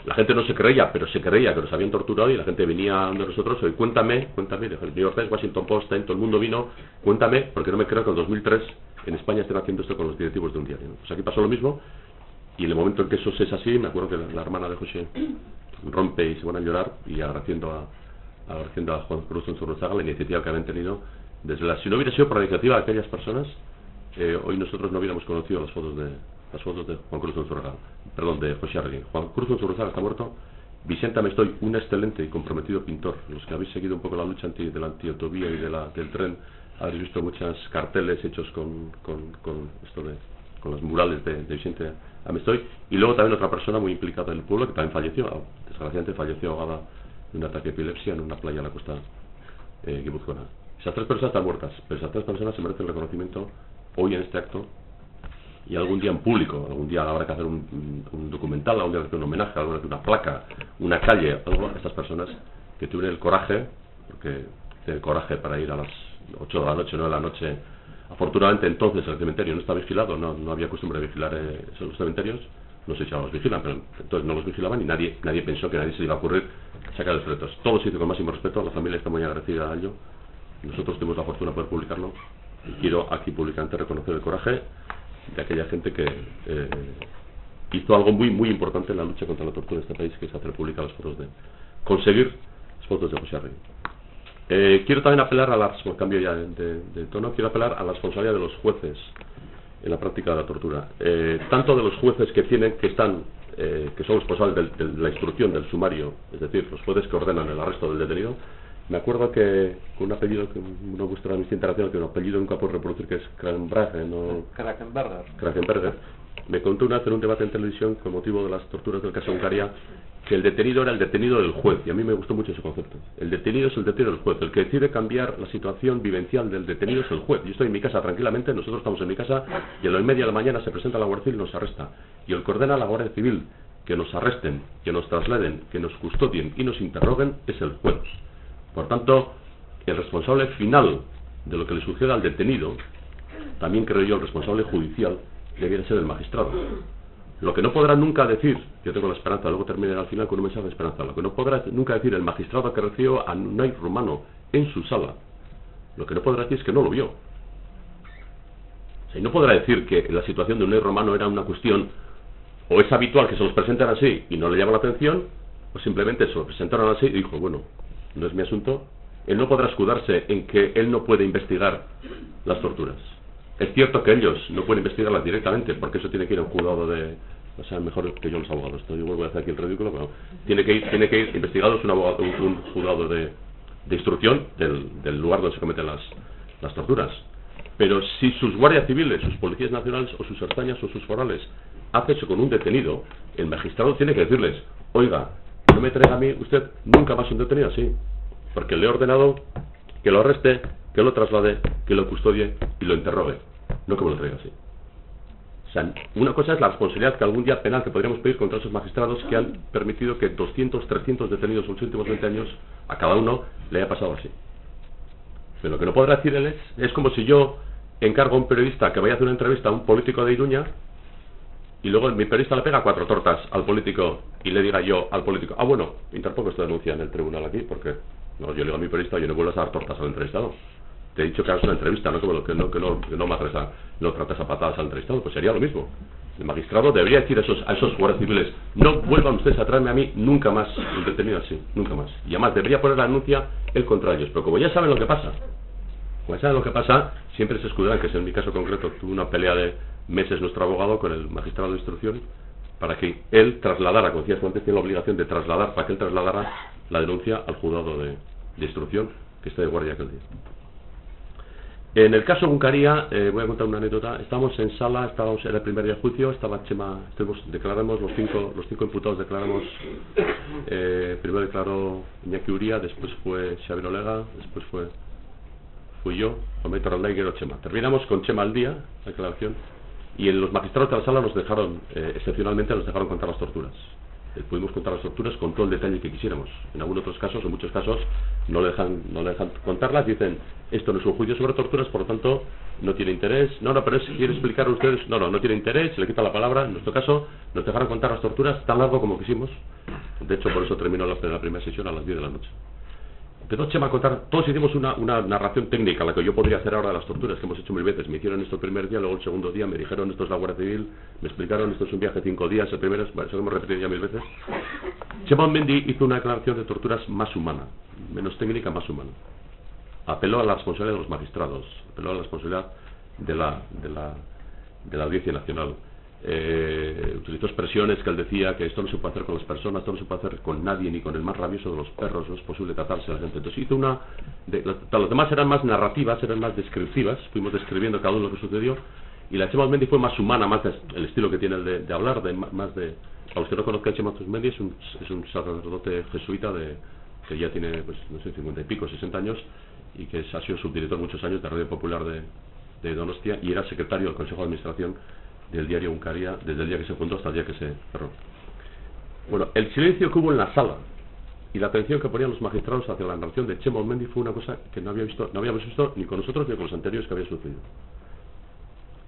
Speaker 3: La gente no se creía, pero se creía que nos habían torturado y la gente venía donde nosotros, oye, cuéntame, cuéntame, el New York Times, Washington Post, todo el mundo vino, cuéntame, porque no me creo que en 2003 en España estén haciendo esto con los directivos de un diario. Pues aquí pasó lo mismo y en el momento en que eso es así, me acuerdo que la, hermana de José rompe y se van a llorar y agradeciendo a, agradeciendo a Juan Cruz Zurrozaga la iniciativa que habían tenido desde la... Si no hubiera sido por la iniciativa de aquellas personas, eh, hoy nosotros no hubiéramos conocido las fotos de las fotos de Juan Cruz Zurrozaga, perdón, de José Arreguín. Juan Cruz Zurrozaga está muerto. Vicenta Mestoy, un excelente y comprometido pintor. Los que habéis seguido un poco la lucha anti, de la antiautovía y del tren, habréis visto muchos carteles hechos con, con, esto de, con los murales de, de Vicente Amestoy. Y luego también otra persona muy implicada en el pueblo que también falleció, ah, desgraciadamente falleció ahogada de un ataque de epilepsia en una playa en la costa eh, guipuzcoana. Esas tres personas están muertas, pero esas tres personas se merecen reconocimiento hoy en este acto y algún día en público, algún día habrá que hacer un, documental, algún día que hacer un homenaje, día hacer una placa, una calle, algo a estas personas que tuvieron el coraje, porque tienen el coraje para ir a las 8 de la noche, 9 de la noche. Afortunadamente entonces el cementerio no está vigilado, no, no había costumbre de vigilar eh, los cementerios, no sé si ahora los vigilan, pero entonces no los vigilaban y nadie, nadie pensó que nadie se iba a ocurrir sacar los retos. Todo se hizo con máximo respeto, la familia está muy agradecida a ello, nosotros tuvimos la fortuna de poder publicarlo y quiero aquí públicamente reconocer el coraje de aquella gente que eh, hizo algo muy muy importante en la lucha contra la tortura de este país, que es hacer públicas las fotos de conseguir las fotos de José Arregui. Eh, quiero también apelar a la bueno, cambio ya de, de- de tono, quiero apelar a la responsabilidad de los jueces en la práctica de la tortura, Eh, tanto de los jueces que tienen que están eh, que son responsables del- de la instrucción del sumario, es decir, los jueces que ordenan el arresto del detenido. Me acuerdo que con un apellido que uno busca en la Amnistía Internacional, que un apellido nunca puedo reproducir, que es Kranbragen, no
Speaker 1: Krakenberger.
Speaker 3: Krakenberger, me contó una vez en un debate en televisión con motivo de las torturas del caso Hungaria que el detenido era el detenido del juez, y a mí me gustó mucho ese concepto. El detenido es el detenido del juez, el que decide cambiar la situación vivencial del detenido es el juez. Yo estoy en mi casa tranquilamente, nosotros estamos en mi casa, y a las media de la mañana se presenta la Guardia Civil y nos arresta. Y el que ordena a la Guardia Civil que nos arresten, que nos trasladen, que nos custodien y nos interroguen es el juez. Por tanto, el responsable final de lo que le suceda al detenido, también creo yo el responsable judicial, debiera ser el magistrado. Lo que no podrá nunca decir, yo tengo la esperanza, luego terminaré al final con un mensaje de esperanza, lo que no podrá nunca decir el magistrado que recibió a Unai Romano en su sala, lo que no podrá decir es que no lo vio. O sea, y no podrá decir que la situación de Unai Romano era una cuestión, o es habitual que se los presenten así y no le llama la atención, o simplemente se lo presentaron así y dijo, bueno, no es mi asunto. Él no podrá escudarse en que él no puede investigar las torturas. Es cierto que ellos no pueden investigarlas directamente, porque eso tiene que ir a un juzgado de... O sea, mejor que yo los abogados. Esto yo vuelvo a hacer aquí el ridículo, pero tiene que ir, tiene que ir investigados un, abogado, un, juzgado de, de instrucción del, del lugar donde se cometen las, las torturas. Pero si sus guardias civiles, sus policías nacionales o sus artañas o sus forales hacen eso con un detenido, el magistrado tiene que decirles, oiga, no me traiga a mí usted nunca más un detenido así, porque le he ordenado que lo arreste, que lo traslade, que lo custodie y lo interrogue, no que me lo traiga así. O sea, una cosa es la responsabilidad que algún día penal que podríamos pedir contra esos magistrados que han permitido que 200, 300 detenidos en los últimos 20 años a cada uno le haya pasado así. Pero lo que no podrá decir él es, es como si yo encargo a un periodista que vaya a hacer una entrevista a un político de Iruña y luego mi periodista le pega cuatro tortas al político y le diga yo al político, ah bueno, interpongo esta denuncia en el tribunal aquí porque no, yo le digo a mi periodista, yo no vuelvo a dar tortas al entrevistado. Te he dicho que hagas una entrevista, no que, lo- que no, que no, que no a- no trates a patadas al entrevistado, pues sería lo mismo. El magistrado debería decir a esos, a esos guardias civiles, no vuelvan ustedes a traerme a mí nunca más un detenido así, nunca más. Y además debería poner la denuncia él contra ellos. Pero como ya saben lo que pasa, como ya saben lo que pasa, siempre se escudarán, que es en mi caso concreto, tuve una pelea de meses nuestro abogado con el magistrado de instrucción para que él trasladara, como decías antes, tiene la obligación de trasladar, para que él trasladara la denuncia al juzgado de, de instrucción que está de guardia aquel día. En el caso de eh, voy a contar una anécdota. Estábamos en sala, estábamos en el primer día de juicio, estaba Chema, estuvimos, declaramos los cinco, los cinco imputados, declaramos, eh, primero declaró Iñaki Uría, después fue Xavier Olega, después fue fui yo, Roberto Ronda y Chema. Terminamos con Chema al día, la declaración, y en los magistrados de la sala nos dejaron, eh, excepcionalmente, nos dejaron contar las torturas. Eh, pudimos contar las torturas con todo el detalle que quisiéramos. En algunos otros casos, en muchos casos, no le dejan, no le dejan contarlas, dicen, esto no es un juicio sobre torturas, por lo tanto, no tiene interés. No, no, pero si quiere explicar a ustedes, no, no, no tiene interés, se le quita la palabra. En nuestro caso, nos dejaron contar las torturas tan largo como quisimos. De hecho, por eso terminó la, la primera sesión a las 10 de la noche. Empezó Chema a contar, todos hicimos una, una, narración técnica, la que yo podría hacer ahora de las torturas que hemos hecho mil veces. Me hicieron esto el primer día, luego el segundo día, me dijeron esto es la Guardia Civil, me explicaron esto es un viaje cinco días, el primero, bueno, eso lo hemos repetido ya mil veces. Chema Mendy hizo una declaración de torturas más humana, menos técnica, más humana. Apeló a la responsabilidad de los magistrados, apeló a la responsabilidad de la, de la, de la Audiencia Nacional eh, utilizó expresiones que él decía que esto no se puede hacer con las personas, esto no se puede hacer con nadie, ni con el más rabioso de los perros, no es posible tratarse a la gente. Entonces hizo una... De, demás eran más narrativas, eran más descriptivas, fuimos describiendo cada uno lo que sucedió, y la Chema Mendy fue más humana, más el estilo que tiene el de, hablar, de, más de... A que no conozcan a Chema Mendy es un, es un sacerdote jesuita de, que ya tiene, pues, no sé, 50 y pico, 60 años, y que ha sido subdirector muchos años de Radio Popular de, de Donostia, y era secretario del Consejo de Administración del diario Uncaria desde el día que se fundó hasta el día que se cerró. Bueno, el silencio que hubo en la sala y la atención que ponían los magistrados hacia la narración de Chema Mendy fue una cosa que no, había visto, no habíamos visto ni con nosotros ni con los anteriores que había sucedido.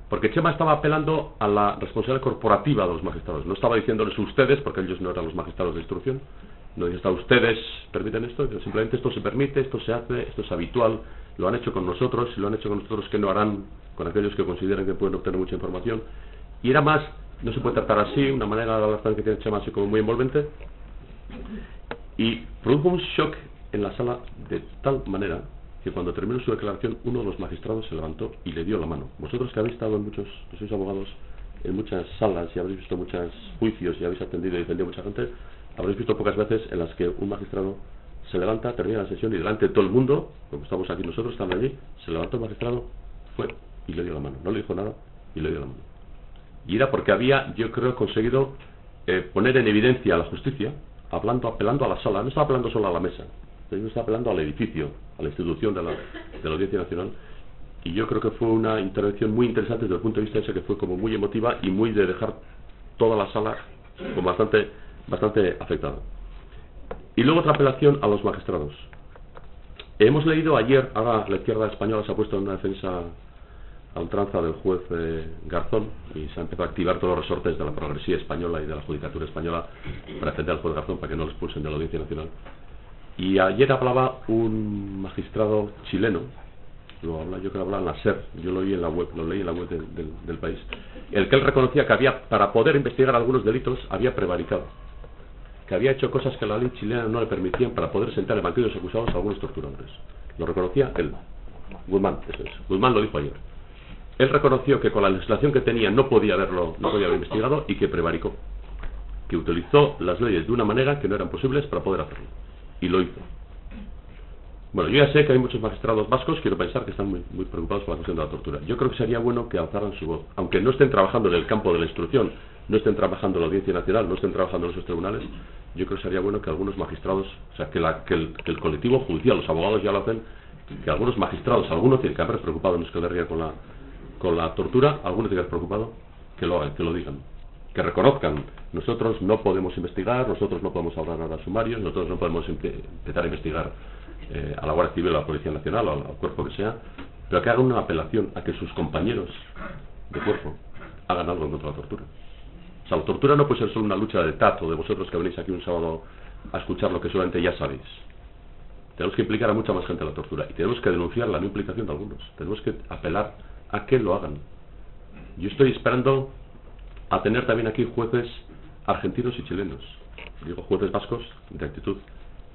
Speaker 3: Porque Chema estaba apelando a la responsabilidad corporativa de los magistrados. No estaba diciéndoles ustedes, porque ellos no eran los magistrados de instrucción. No decía, ustedes permiten esto. Simplemente esto se permite, esto se hace, esto es habitual. Lo han hecho con nosotros y lo han hecho con nosotros que no harán con aquellos que consideran que pueden obtener mucha información. Y era más, no se puede tratar así, una manera de hablar que tiene Chema así como muy envolvente. Y produjo un shock en la sala de tal manera que cuando terminó su declaración uno de los magistrados se levantó y le dio la mano. Vosotros que habéis estado en muchos, que sois abogados, en muchas salas y habéis visto muchos juicios y habéis atendido y defendido a mucha gente, habréis visto pocas veces en las que un magistrado se levanta, termina la sesión y delante de todo el mundo, como estamos aquí nosotros, estando allí, se levantó el magistrado, fue y le dio la mano. No le dijo nada y le dio la mano y era porque había, yo creo, conseguido eh, poner en evidencia a la justicia, hablando, apelando a la sala, no estaba apelando solo a la mesa, sino estaba apelando al edificio, a la institución de la, de la Audiencia Nacional, y yo creo que fue una intervención muy interesante desde el punto de vista ese que fue como muy emotiva y muy de dejar toda la sala como bastante, bastante afectada. Y luego otra apelación a los magistrados. Hemos leído ayer, ahora la izquierda española se ha puesto en una defensa a ultranza del juez eh, Garzón y se ha empezado a activar todos los resortes de la progresía española y de la judicatura española para defender al juez Garzón para que no lo expulsen de la Audiencia Nacional. Y ayer hablaba un magistrado chileno, lo habla, yo creo que hablaba en la SER, yo lo leí en la web, lo leí en la web del país, el que él reconocía que había, para poder investigar algunos delitos, había prevaricado, que había hecho cosas que la ley chilena no le permitían para poder sentar en banquillo de acusados a algunos torturadores. Lo reconocía él, Guzmán, eso es. Guzmán lo dijo ayer. Él reconoció que con la legislación que tenía no podía haberlo, no podía haber investigado y que prevaricó, que utilizó las leyes de una manera que no eran posibles para poder hacerlo. Y lo hizo. Bueno, yo ya sé que hay muchos magistrados vascos, quiero pensar que están muy, muy preocupados por la cuestión de la tortura. Yo creo que sería bueno que alzaran su voz, aunque no estén trabajando en el campo de la instrucción, no estén trabajando en la Audiencia Nacional, no estén trabajando en esos tribunales, yo creo que sería bueno que algunos magistrados, o sea, que, que, el, colectivo judicial, los abogados ya lo hacen, que algunos magistrados, algunos tienen que haber preocupado en Euskal con la con la tortura, algunos que preocupado, que lo que lo digan. Que reconozcan, nosotros no podemos investigar, nosotros no podemos hablar nada sumarios, nosotros no podemos empezar a investigar eh, a la Guardia Civil, a la Policía Nacional, o al, cuerpo que sea, pero que hagan una apelación a que sus compañeros de cuerpo hagan algo contra la tortura. O sea, la tortura no puede ser solo una lucha de tato de vosotros que venís aquí un sábado a escuchar lo que solamente ya sabéis. Tenemos que implicar a mucha más gente en la tortura y tenemos que denunciar la no implicación de algunos. Tenemos que apelar a que lo hagan. Yo estoy esperando a tener también aquí jueces argentinos y chilenos. Digo, jueces vascos de actitud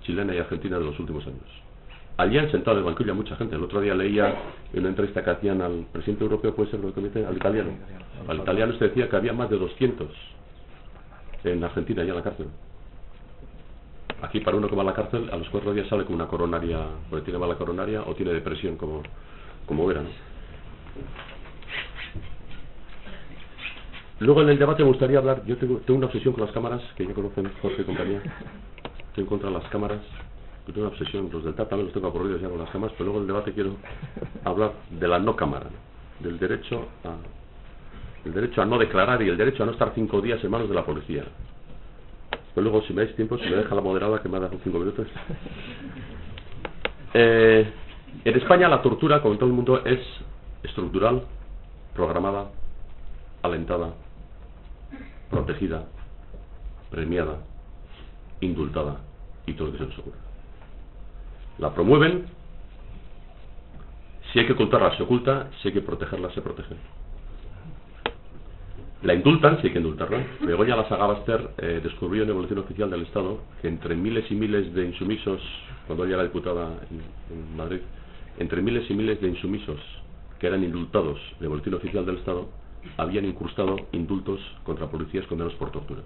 Speaker 3: chilena y argentina de los últimos años. Allí han sentado en el banquillo a mucha gente. El otro día leía en una entrevista que hacían al presidente europeo, puede ser lo que dice, al italiano. Al italiano se decía que había más de 200 en Argentina ya en la cárcel. Aquí para uno que va a la cárcel, a los cuatro días sale con una coronaria, porque tiene mala coronaria o tiene depresión, como, como verán. Luego en el debate me gustaría hablar, yo tengo, tengo una obsesión con las cámaras, que ya conocen Jorge y compañía. Estoy en contra de las cámaras. Yo tengo una obsesión, los del TAP también los tengo aburridos ya con las cámaras, pero luego en el debate quiero hablar de la no cámara, del derecho a el derecho a no declarar y el derecho a no estar cinco días en manos de la policía. Pero luego, si me dais tiempo, si me deja la moderada, que me ha dado cinco minutos. Eh, en España la tortura, como en todo el mundo, es estructural, programada, alentada, protegida, premiada, indultada y todo lo que se nos ocurra. La promueven, si hay que ocultarla se oculta, si hay que protegerla se protege. La indultan, si hay que indultarla. Begoña la Sagabaster eh, descubrió en Boletín Oficial del Estado que entre miles y miles de insumisos, cuando ella era diputada en Madrid, entre miles y miles de insumisos que eran indultados el Boletín Oficial del Estado, habían incrustado indultos contra policías condenados por tortura.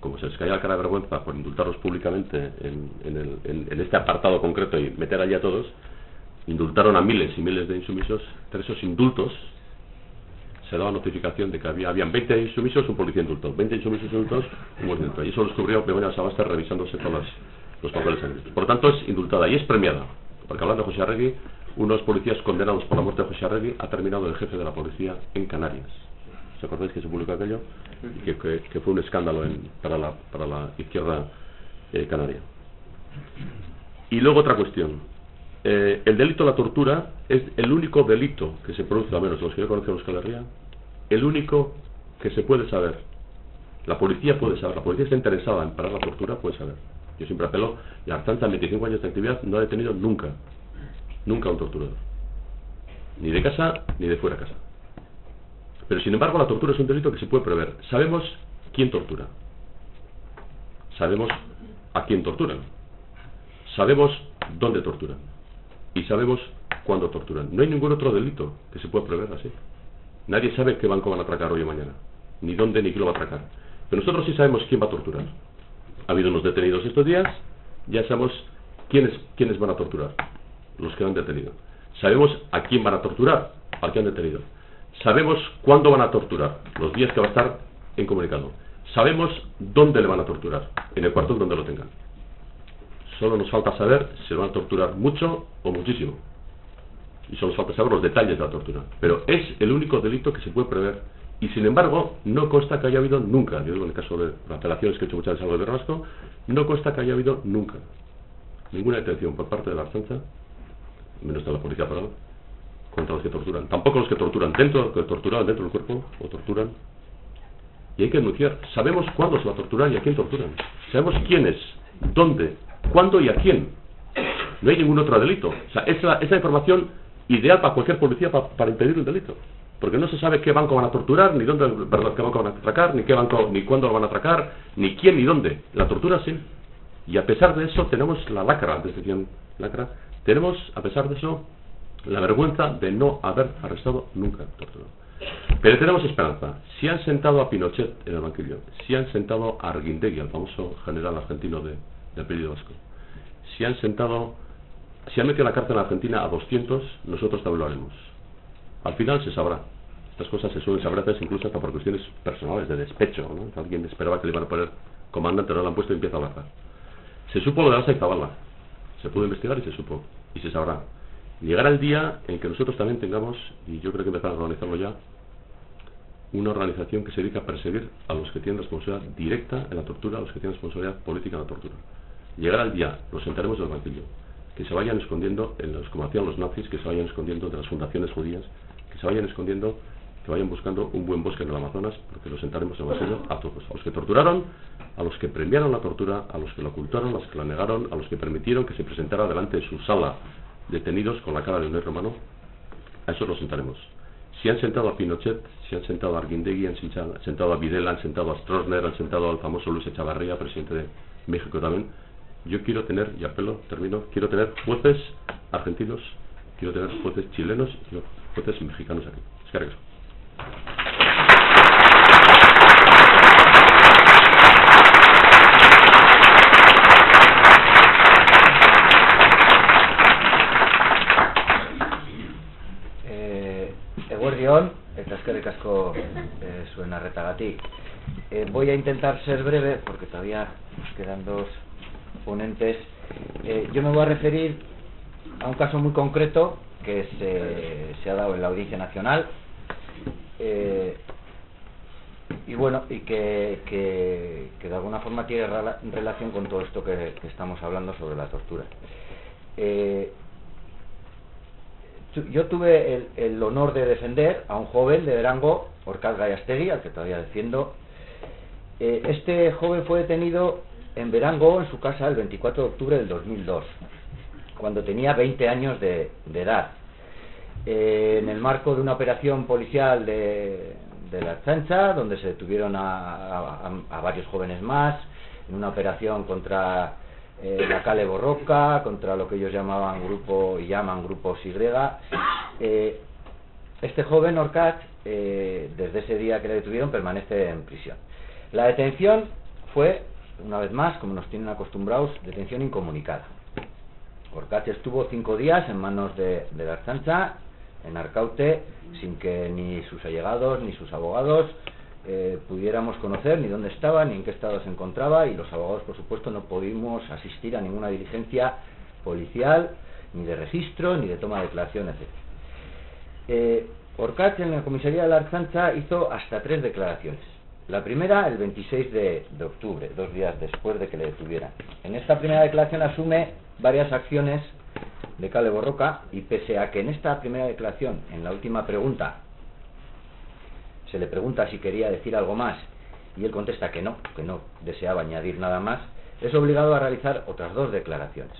Speaker 3: Como se les caía la cara de vergüenza por indultarlos públicamente en, este apartado concreto y meter allí a todos, indultaron a miles y miles de insumisos. Entre esos indultos se daba notificación de que había habían 20 insumisos, un policía indultado, 20 insumisos indultados, un movimiento. Y eso lo descubrió Begoña Sabaster revisándose todos los, papeles. Por lo tanto, es indultada y es premiada. Porque hablando de José Arregui, uno de los policías condenados por la muerte de José Arregui ha terminado el jefe de la policía en Canarias. ¿Os acordáis que se publicó aquello? Y que, que, fue un escándalo en, para, la, para la izquierda eh, canaria. Y luego otra cuestión. Eh, el delito de la tortura es el único delito que se produce, al menos los que yo conozco en Euskal Herria, el único que se puede saber. La policía puede saber, la policía está interesada en parar la tortura, puede saber. Yo siempre apelo, la Artanza en 25 años de actividad no ha detenido nunca, nunca un torturador. Ni de casa, ni de fuera de casa. Pero sin embargo la tortura es un delito que se puede prever. Sabemos quién tortura. Sabemos a quién torturan. Sabemos dónde torturan. Y sabemos cuándo torturan. No hay ningún otro delito que se pueda prever así. Nadie sabe qué banco van a atracar hoy o mañana. Ni dónde ni quién lo va a atracar. Pero nosotros sí sabemos quién va a torturar. Ha habido unos detenidos estos días. Ya sabemos quiénes, quiénes van a torturar. Los que han detenido. Sabemos a quién van a torturar. Al que han detenido. Sabemos cuándo van a torturar. Los días que va a estar en comunicado. Sabemos dónde le van a torturar. En el cuartel donde lo tengan. Solo nos falta saber si lo van a torturar mucho o muchísimo. Y solo nos falta saber los detalles de la tortura. Pero es el único delito que se puede prever. Y sin embargo, no consta que haya habido nunca, yo digo en el caso de las apelaciones que he hecho muchas veces al gobierno vasco, no consta que haya habido nunca ninguna detención por parte de la Arsanza, menos de la policía parada, contra los que torturan. Tampoco los que torturan dentro, que torturan dentro del cuerpo, o torturan. Y hay que denunciar. Sabemos cuándo se va a torturar y a quién torturan. Sabemos quién es, dónde, cuándo y a quién. No hay ningún otro delito. O sea, esa, esa información ideal para cualquier policía para, para impedir un delito. Porque no se sabe qué banco van a torturar, ni dónde, perdón, qué banco van a atracar, ni qué banco, ni cuándo lo van a atracar, ni quién ni dónde. La tortura sí. Y a pesar de eso tenemos la lacra, antes decían lacra, tenemos, a pesar de eso, la vergüenza de no haber arrestado nunca torturador. Pero tenemos esperanza. Si han sentado a Pinochet en el banquillo, si han sentado a Arguindegui, el famoso general argentino de, del vasco, si han sentado, si han metido la cárcel en Argentina a 200, nosotros también lo haremos. Al final se sabrá. Estas cosas se suelen saber a incluso hasta por cuestiones personales, de despecho. Alguien esperaba que le iban a poner comandante, no lo han puesto y empieza a hablar. Se supo lo de Alza y Zabala. Se pudo investigar y se supo. Y se sabrá. Llegará el día en que nosotros también tengamos, y yo creo que empezar a organizarlo ya, una organización que se dedica a perseguir a los que tienen responsabilidad directa en la tortura, a los que tienen responsabilidad política en la tortura. Llegará el día, los sentaremos del banquillo, que se vayan escondiendo, en los, como hacían los nazis, que se vayan escondiendo de las fundaciones judías, que se vayan escondiendo, que vayan buscando un buen bosque en el Amazonas, porque los sentaremos en banquillo a todos, a los que torturaron, a los que premiaron la tortura, a los que la ocultaron, a los que la negaron, a los que permitieron que se presentara delante de su sala detenidos con la cara de un hermano, a esos los sentaremos. si han sentado a Pinochet, si han sentado a Arguindegui, han sentado a Videla, han sentado a Stroessner, han sentado al famoso Luis Echavarría, presidente de México también. Yo quiero tener, y apelo, termino, quiero tener jueces argentinos, quiero tener jueces chilenos y jueces mexicanos aquí. Es que
Speaker 4: eskerrik asko eh, zuen arretagatik. Eh, voy a intentar ser breve porque todavía quedan dos ponentes. Eh, yo me voy a referir a un caso muy concreto que se, se ha dado en la Audiencia Nacional eh, y bueno, y que, que, de alguna forma tiene relación con todo esto que, estamos hablando sobre la tortura. Eh, yo tuve el, honor de defender a un joven de Verango, Orcaz Gallastegui, al que todavía defiendo. Eh, este joven fue detenido en Verango, en su casa, el 24 de octubre del 2002, cuando tenía 20 años de, edad. Eh, en el marco de una operación policial de, la chancha, donde se detuvieron a varios jóvenes más, en una operación contra eh, la Cale Borroca, contra lo que ellos llamaban grupo y llaman grupos Y. Eh, este joven Orcat, eh, desde ese día que le detuvieron, permanece en prisión. La detención fue, una vez más, como nos tienen acostumbrados, detención incomunicada. Orcat estuvo cinco días en manos de, de la Archancha, en Arcaute, sin que ni sus allegados ni sus abogados eh, pudiéramos conocer ni dónde estaba ni en qué estado se encontraba y los abogados por supuesto no pudimos asistir a ninguna diligencia policial ni de registro ni de toma de declaración etc. Eh, en la comisaría de la Archancha hizo hasta tres declaraciones la primera el 26 de, octubre dos días después de que le detuvieran en esta primera declaración asume varias acciones de Cale Borroca y pese a que en esta primera declaración en la última pregunta se le pregunta si quería decir algo más y él contesta que no, que no deseaba añadir nada más, es obligado a realizar otras dos declaraciones.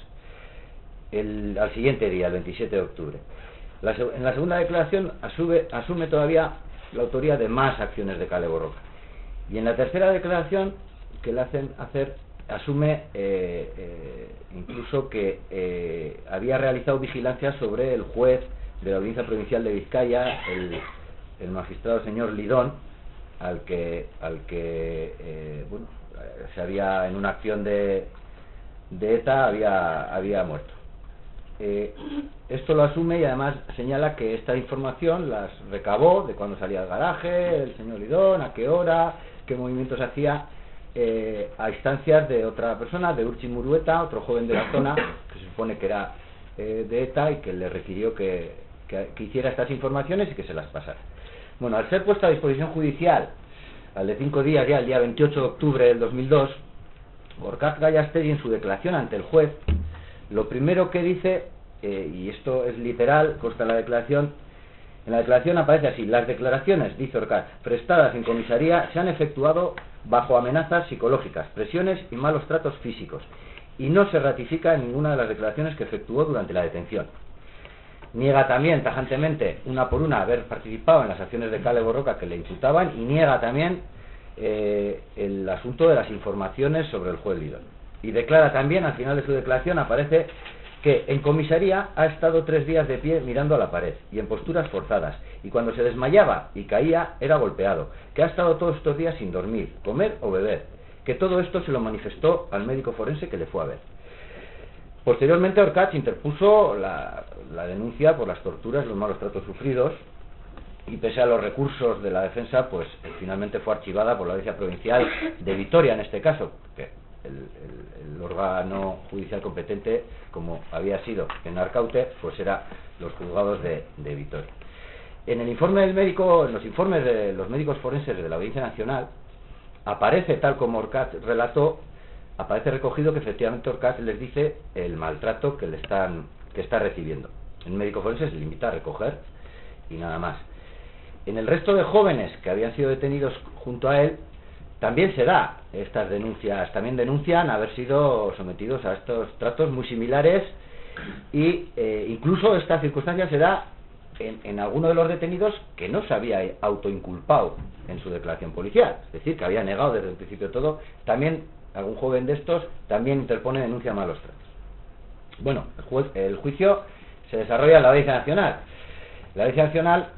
Speaker 4: El, al siguiente día, el 27 de octubre. en la segunda declaración asume, asume todavía la autoría de más acciones de Calebo Roca. Y en la tercera declaración que le hacen hacer, asume eh, eh, incluso que eh, había realizado vigilancia sobre el juez de la Audiencia Provincial de Vizcaya, el el magistrado señor Lidón, al que, al que eh, bueno, se había, en una acción de, de ETA, había, había muerto. Eh, esto lo asume y además señala que esta información las recabó de cuando salía del garaje, el señor Lidón, a qué hora, qué movimientos hacía, eh, a instancias de otra persona, de Urchi Murueta, otro joven de la zona, que se supone que era de ETA y que le requirió que, que, que, hiciera estas informaciones y que se las pasara. Bueno, al ser puesta a disposición judicial, al de cinco días ya, el día 28 de octubre del 2002, Borcat Gallastegui en su declaración ante el juez, lo primero que dice, eh, y esto es literal, consta en la declaración, en la declaración aparece así, las declaraciones, dice Orcat, prestadas en comisaría se han efectuado bajo amenazas psicológicas, presiones y malos tratos físicos, y no se ratifica en ninguna de las declaraciones que efectuó durante la detención. Niega también tajantemente, una por una, haber participado en las acciones de Cale Borroca que le imputaban y niega también eh, el asunto de las informaciones sobre el juez Lidón. Y declara también, al final de su declaración, aparece que en comisaría ha estado tres días de pie mirando a la pared y en posturas forzadas, y cuando se desmayaba y caía era golpeado, que ha estado todos estos días sin dormir, comer o beber, que todo esto se lo manifestó al médico forense que le fue a ver. Posteriormente, Orcach interpuso la, denuncia por las torturas, los malos tratos sufridos, y pese a los recursos de la defensa, pues eh, finalmente fue archivada por la Audiencia Provincial de Vitoria en este caso, que el, órgano judicial competente, como había sido en Arcaute, pues era los juzgados de, de Vitoria. En el informe del médico, en los informes de los médicos forenses de la Audiencia Nacional, aparece tal como Orcach relató aparece recogido que efectivamente Orcaz les dice el maltrato que le están que está recibiendo. El médico forense se limita a recoger y nada más. En el resto de jóvenes que habían sido detenidos junto a él, también se da estas denuncias, también denuncian haber sido sometidos a estos tratos muy similares y eh, incluso esta circunstancia se da en, en alguno de los detenidos que no se había autoinculpado en su declaración policial, es decir, que había negado desde el principio todo, también algún joven de estos también interpone denuncia de malos tratos. Bueno, el, juez, el juicio se desarrolla en la Audiencia Nacional. La Audiencia Nacional,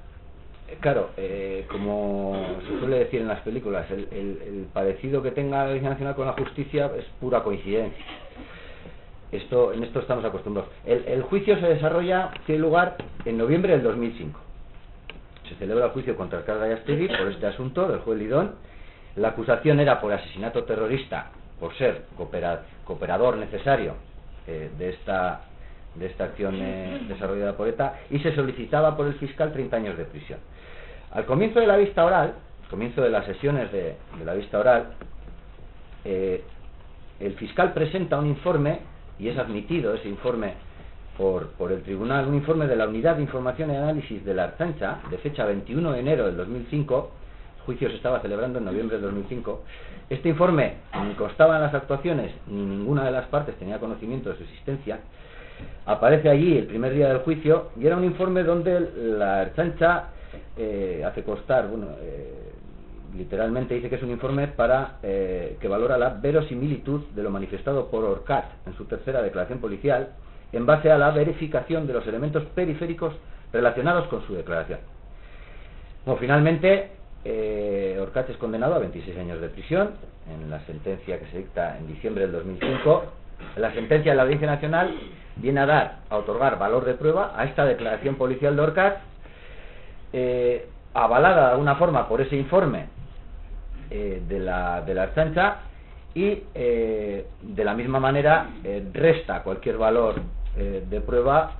Speaker 4: claro, eh, como se suele decir en las películas, el, el- el parecido que tenga la Audiencia Nacional con la justicia es pura coincidencia. Esto, en esto estamos acostumbrados. El, el juicio se desarrolla, tiene lugar en noviembre del 2005. Se celebra el juicio contra Carlos Gallastegui por este asunto del juez Lidón. La acusación era por asesinato terrorista, por ser coopera- cooperador necesario eh, de esta de esta acción eh, desarrollada por ETA y se solicitaba por el fiscal 30 años de prisión. Al comienzo de la vista oral, al comienzo de las sesiones de, la vista oral, eh, el fiscal presenta un informe y es admitido ese informe por, por el tribunal, un informe de la Unidad de Información y Análisis de la Archancha, de fecha 21 de enero del 2005, el juicio se estaba celebrando en noviembre del 2005, este informe ni constaba las actuaciones, ni ninguna de las partes tenía conocimiento de su existencia, aparece allí el primer día del juicio y era un informe donde la Archancha eh, hace constar, bueno, eh, literalmente dice que es un informe para eh, que valora la verosimilitud de lo manifestado por Orcat en su tercera declaración policial en base a la verificación de los elementos periféricos relacionados con su declaración. Bueno, finalmente, eh, Orcat es condenado a 26 años de prisión en la sentencia que se dicta en diciembre del 2005. La sentencia de la Audiencia Nacional viene a dar, a otorgar valor de prueba a esta declaración policial de Orcat, eh, avalada de alguna forma por ese informe eh, de la de la Archancha y eh, de la misma manera eh, resta cualquier valor eh, de prueba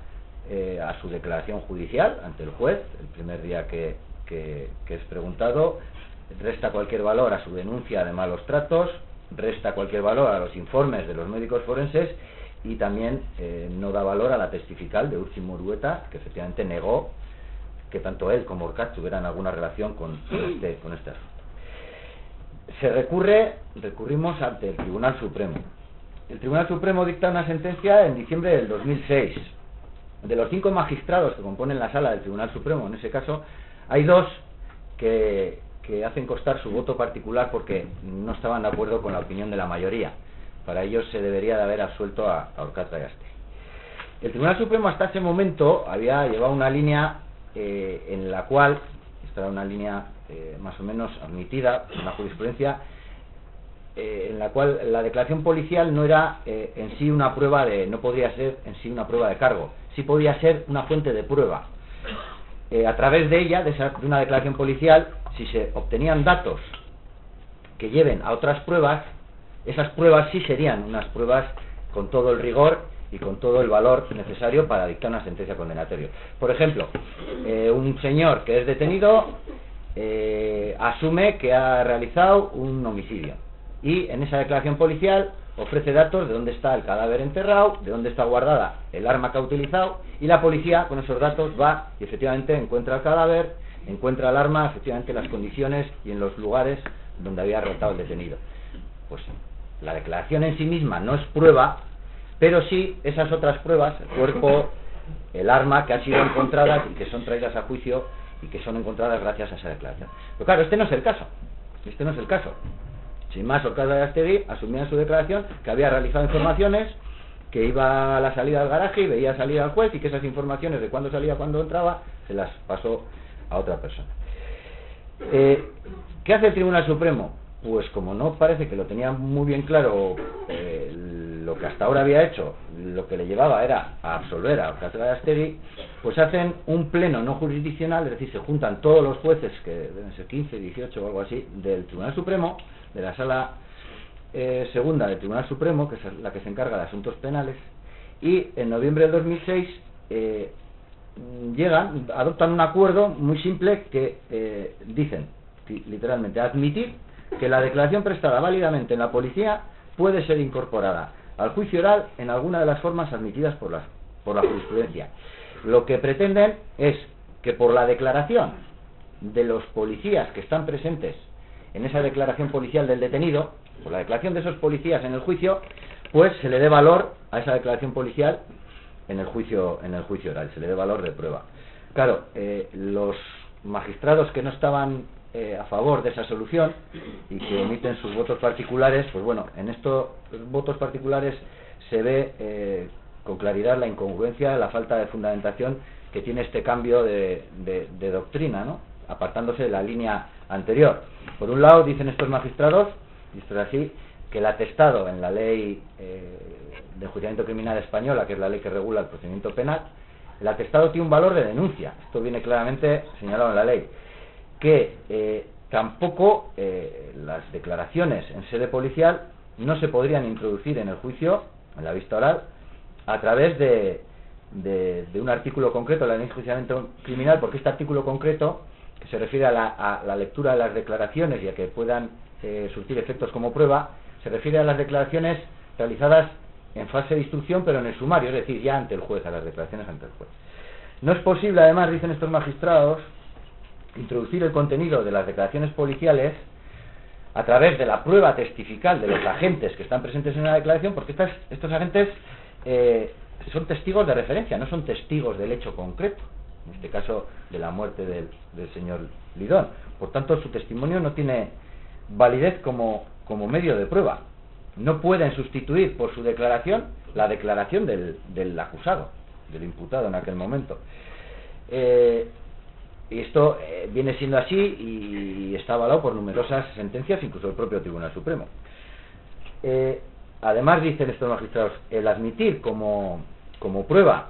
Speaker 4: a su declaración judicial ante el juez el primer día que, que- es preguntado. Resta cualquier valor a su denuncia de malos tratos resta cualquier valor a los informes de los médicos forenses y también no da valor a la testifical de Urchi Murueta que efectivamente negó que tanto él como Orcat tuvieran alguna relación con, este, con este asunto se recurre, recurrimos ante el Tribunal Supremo. El Tribunal Supremo dicta una sentencia en diciembre del 2006. De los cinco magistrados que componen la sala del Tribunal Supremo, en ese caso, hay dos que, que hacen constar su voto particular porque no estaban de acuerdo con la opinión de la mayoría. Para ellos se debería de haber absuelto a, a Orcat Gayaste. El Tribunal Supremo hasta ese momento había llevado una línea eh, en la cual, esta era una línea eh, más o menos admitida en la jurisprudencia, eh, en la cual la declaración policial no era eh, en sí una prueba de, no podría ser en sí una prueba de cargo, sí podía ser una fuente de prueba. Eh, a través de ella, de, esa- de una declaración policial, si se obtenían datos que lleven a otras pruebas, esas pruebas sí serían unas pruebas con todo el rigor y con todo el valor necesario para dictar una sentencia condenatoria. Por ejemplo, eh, un señor que es detenido eh, asume que ha realizado un homicidio y en esa declaración policial ofrece datos de dónde está el cadáver enterrado, de dónde está guardada el arma que ha utilizado y la policía con esos datos va y efectivamente encuentra el cadáver, encuentra el arma, efectivamente en las condiciones y en los lugares donde había arrestado el detenido. Pues la declaración en sí misma no es prueba, pero sí esas otras pruebas, el cuerpo, el arma que han sido encontradas y que son traídas a juicio y que son encontradas gracias a esa declaración. Pero claro, este no es el caso. Este no es el caso. Sin más, Orcada de Astegui asumía en su declaración que había realizado informaciones, que iba a la salida del garaje y veía salir al juez y que esas informaciones de cuándo salía, cuándo entraba, se las pasó a otra persona. Eh, ¿Qué hace el Tribunal Supremo? Pues como no parece que lo tenía muy bien claro eh, lo que hasta ahora había hecho, lo que le llevaba era a absolver a de Astegui, pues hacen un pleno no jurisdiccional, es decir, se juntan todos los jueces, que deben ser 15, 18 o algo así, del Tribunal Supremo, de la Sala eh, Segunda del Tribunal Supremo, que es la que se encarga de asuntos penales, y en noviembre del 2006 eh, llegan, adoptan un acuerdo muy simple que eh, dicen, li- literalmente, admitir que la declaración prestada válidamente en la policía puede ser incorporada al juicio oral en alguna de las formas admitidas por la, por la jurisprudencia. Lo que pretenden es que por la declaración de los policías que están presentes en esa declaración policial del detenido, por la declaración de esos policías en el juicio, pues se le dé valor a esa declaración policial en el juicio en el juicio oral, se le dé valor de prueba. Claro, eh, los magistrados que no estaban eh, a favor de esa solución y que emiten sus votos particulares, pues bueno, en estos votos particulares se ve eh, con claridad la incongruencia, la falta de fundamentación que tiene este cambio de, doctrina, ¿no? apartándose de la línea anterior. Por un lado, dicen estos magistrados, esto es así, que el atestado en la ley eh, de enjuiciamiento criminal española, que es la ley que regula el procedimiento penal, el atestado tiene un valor de denuncia. Esto viene claramente señalado en la ley. Que eh, tampoco eh, las declaraciones en sede policial no se podrían introducir en el juicio, en la vista oral, a través de, un artículo concreto la ley de enjuiciamiento criminal, porque este artículo concreto, que se refiere a la, lectura de las declaraciones y a que puedan eh, surtir efectos como prueba, se refiere a las declaraciones realizadas en fase de instrucción, pero en el sumario, es decir, ya ante el juez, a las declaraciones ante el juez. No es posible, además, dicen estos magistrados, introducir el contenido de las declaraciones policiales a través de la prueba testifical de los agentes que están presentes en la declaración, porque estos agentes eh, son testigos de referencia, no son testigos del hecho concreto, en este caso de la muerte del, señor Lidón. Por tanto, su testimonio no tiene validez como, como medio de prueba. No pueden sustituir por su declaración la declaración del, del acusado, del imputado en aquel momento. Eh, esto eh, viene siendo así y, está avalado por numerosas sentencias, incluso el propio Tribunal Supremo. Eh, además, dicen estos magistrados, el admitir como, como prueba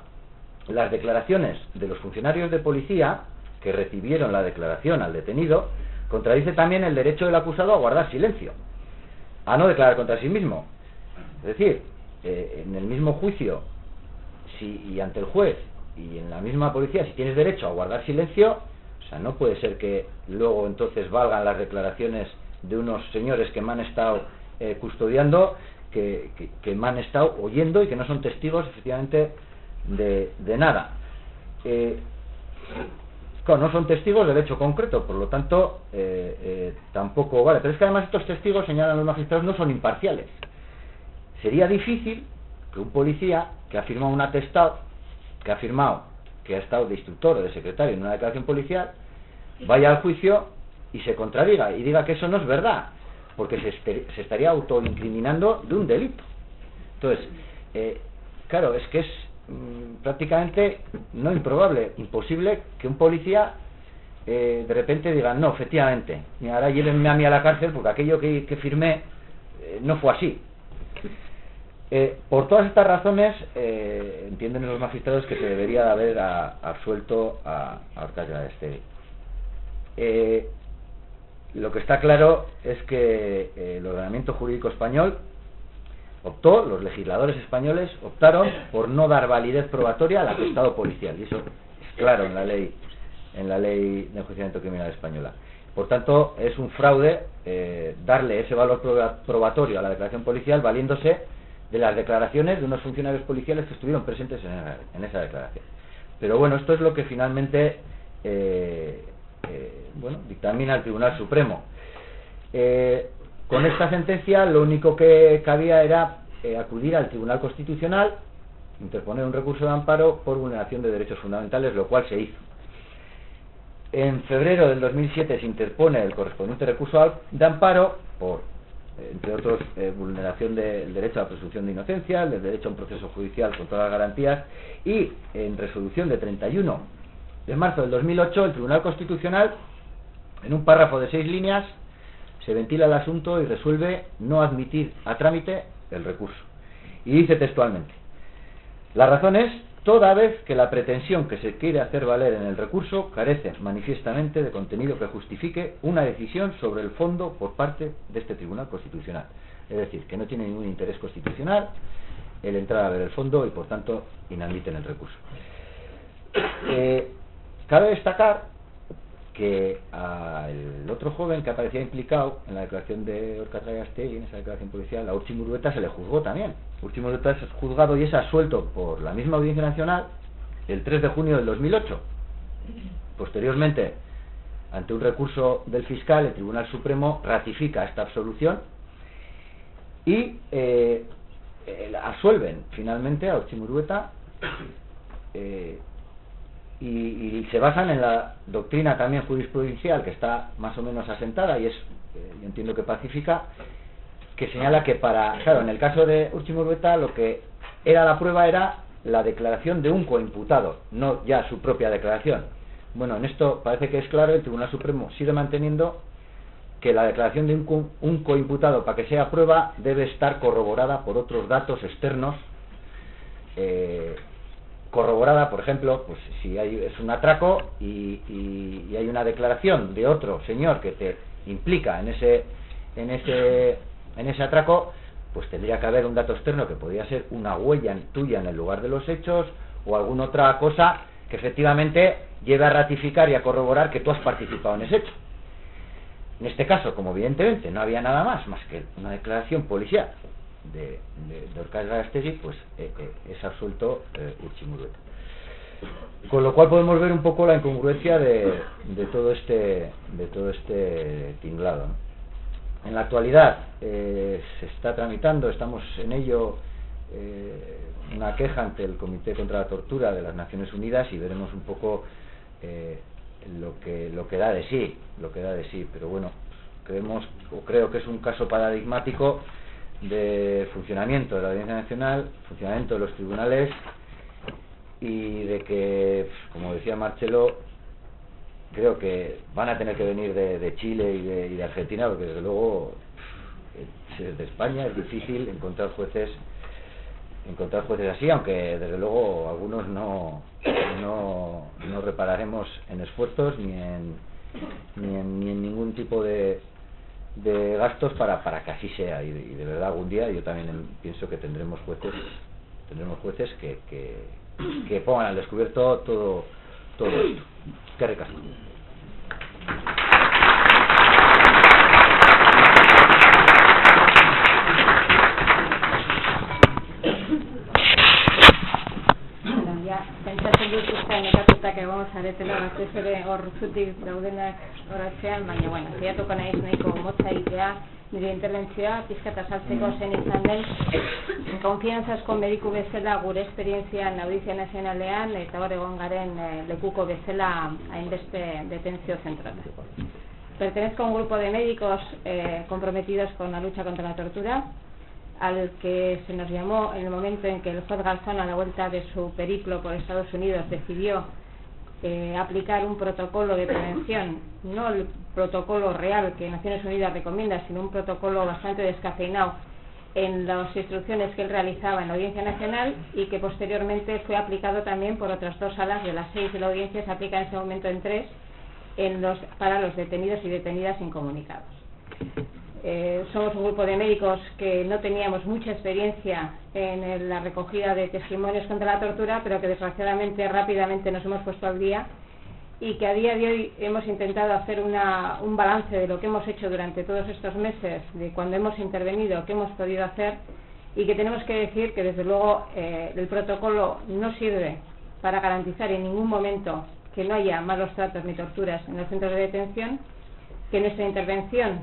Speaker 4: las declaraciones de los funcionarios de policía que recibieron la declaración al detenido, contradice también el derecho del acusado a guardar silencio, a no declarar contra sí mismo. Es decir, eh, en el mismo juicio si, y ante el juez y en la misma policía, si tienes derecho a guardar silencio, o sea, no puede ser que luego entonces valgan las declaraciones de unos señores que me han estado eh, custodiando, que, que, me han estado oyendo y que no son testigos efectivamente de, de nada. Eh, no son testigos del hecho concreto, por lo tanto, eh, tampoco vale. Pero es que además estos testigos, señalan los magistrados, no son imparciales. Sería difícil que un policía que ha firmado un atestado, que ha firmado que ha estado de instructor o de secretario en una declaración policial, vaya al juicio y se contradiga y diga que eso no es verdad, porque se, se estaría autoincriminando de un delito. Entonces, eh, claro, es que es mm, prácticamente no improbable, imposible que un policía eh, de repente diga, no, efectivamente, y ahora llévenme a mí a la cárcel porque aquello que, firmé eh, no fue así. Eh, por todas estas razones, eh, entienden los magistrados que se debería de haber absuelto a, a Ortega de eh, lo que está claro es que el ordenamiento jurídico español optó, los legisladores españoles optaron por no dar validez probatoria al atestado policial, y eso es claro en la ley en la ley de enjuiciamiento criminal española. Por tanto, es un fraude darle ese valor probatorio a la declaración policial valiéndose de las declaraciones de unos funcionarios policiales que estuvieron presentes en, esa declaración. Pero bueno, esto es lo que finalmente eh, eh, bueno, dictamina el Tribunal Supremo. Eh, con esta sentencia lo único que cabía era acudir al Tribunal Constitucional, interponer un recurso de amparo por vulneración de derechos fundamentales, lo cual se hizo. En febrero del 2007 se interpone el correspondiente recurso de amparo por entre otros, eh, vulneración del derecho a la presunción de inocencia, del derecho a un proceso judicial con todas las garantías, y en resolución de 31 de marzo del 2008, el Tribunal Constitucional, en un párrafo de seis líneas, se ventila el asunto y resuelve no admitir a trámite el recurso. Y dice textualmente, la razón es toda vez que la pretensión que se quiere hacer valer en el recurso carece manifiestamente de contenido que justifique una decisión sobre el fondo por parte de este Tribunal Constitucional. Es decir, que no tiene ningún interés constitucional el entrar a ver el fondo y por tanto inadmiten el recurso. Eh, cabe destacar que al otro joven que aparecía implicado en la declaración de Orcatra y en esa declaración policial, a Urchi Murueta se le juzgó también. Murueta es juzgado y es asuelto por la misma Audiencia Nacional el 3 de junio del 2008. Posteriormente, ante un recurso del fiscal, el Tribunal Supremo ratifica esta absolución y eh, asuelven finalmente a Urchi Murueta eh, y, se basan en la doctrina también jurisprudencial que está más o menos asentada y es, eh, yo entiendo que pacífica, que señala que para, claro, en el caso de Urchimurrueta lo que era la prueba era la declaración de un coimputado, no ya su propia declaración. Bueno, en esto parece que es claro, el Tribunal Supremo sigue manteniendo que la declaración de un, coimputado para que sea prueba debe estar corroborada por otros datos externos eh, corroborada, por ejemplo, pues si hay, es un atraco y, hay una declaración de otro señor que te implica en ese, en ese, en ese atraco, pues tendría que haber un dato externo que podría ser una huella tuya en el lugar de los hechos o alguna otra cosa que efectivamente lleve a ratificar y a corroborar que tú has participado en ese hecho. En este caso, como evidentemente no había nada más más que una declaración policial de, de, de pues eh, eh, es absuelto eh, Con lo cual podemos ver un poco la incongruencia de, de todo este de todo este tinglado. En la actualidad eh, se está tramitando, estamos en ello, una queja ante el Comité contra la Tortura de las Naciones Unidas y veremos un poco lo que lo que da de sí, lo que da de sí. Pero bueno, creemos o creo que es un caso paradigmático de funcionamiento de la Audiencia Nacional, funcionamiento de los tribunales y de que, como decía Marcelo, creo que van a tener que venir de, Chile y de, y de, Argentina, porque desde luego desde España es difícil encontrar jueces encontrar jueces así, aunque desde luego algunos no, no, no repararemos en esfuerzos ni en, ni en, ni en ningún tipo de, de gastos para, para que así sea. Y de, verdad algún día yo también pienso que tendremos jueces tendremos jueces que, que, que pongan al descubierto todo todo esto qué recasco
Speaker 5: pentsatzen dut usta nekatutak egon zaretela batez ere hor zutik daudenak horatzean, baina, bueno, ziatuko nahiz nahiko motza egitea nire interbentzioa, pizka eta saltzeko mm. zen izan den, konfiantzazko mediku bezala gure esperientzia Audizia Nazionalean eta hor egon garen eh, lekuko bezala hainbeste detentzio zentrata. Pertenezco a un grupo de médicos eh, comprometidos con la lucha contra la tortura, al que se nos llamó en el momento en que el juez Garzón, a la vuelta de su periplo por Estados Unidos, decidió eh, aplicar un protocolo de prevención, no el protocolo real que Naciones Unidas recomienda, sino un protocolo bastante descafeinado en las instrucciones que él realizaba en la Audiencia Nacional y que posteriormente fue aplicado también por otras dos salas de las seis de la audiencia, se aplica en ese momento en tres en los, para los detenidos y detenidas incomunicados. Eh, somos un grupo de médicos que no teníamos mucha experiencia en la recogida de testimonios contra la tortura, pero que desgraciadamente rápidamente nos hemos puesto al día y que a día de hoy hemos intentado hacer una, un balance de lo que hemos hecho durante todos estos meses, de cuando hemos intervenido, qué hemos podido hacer y que tenemos que decir que desde luego eh, el protocolo no sirve para garantizar en ningún momento que no haya malos tratos ni torturas en los centros de detención, que nuestra intervención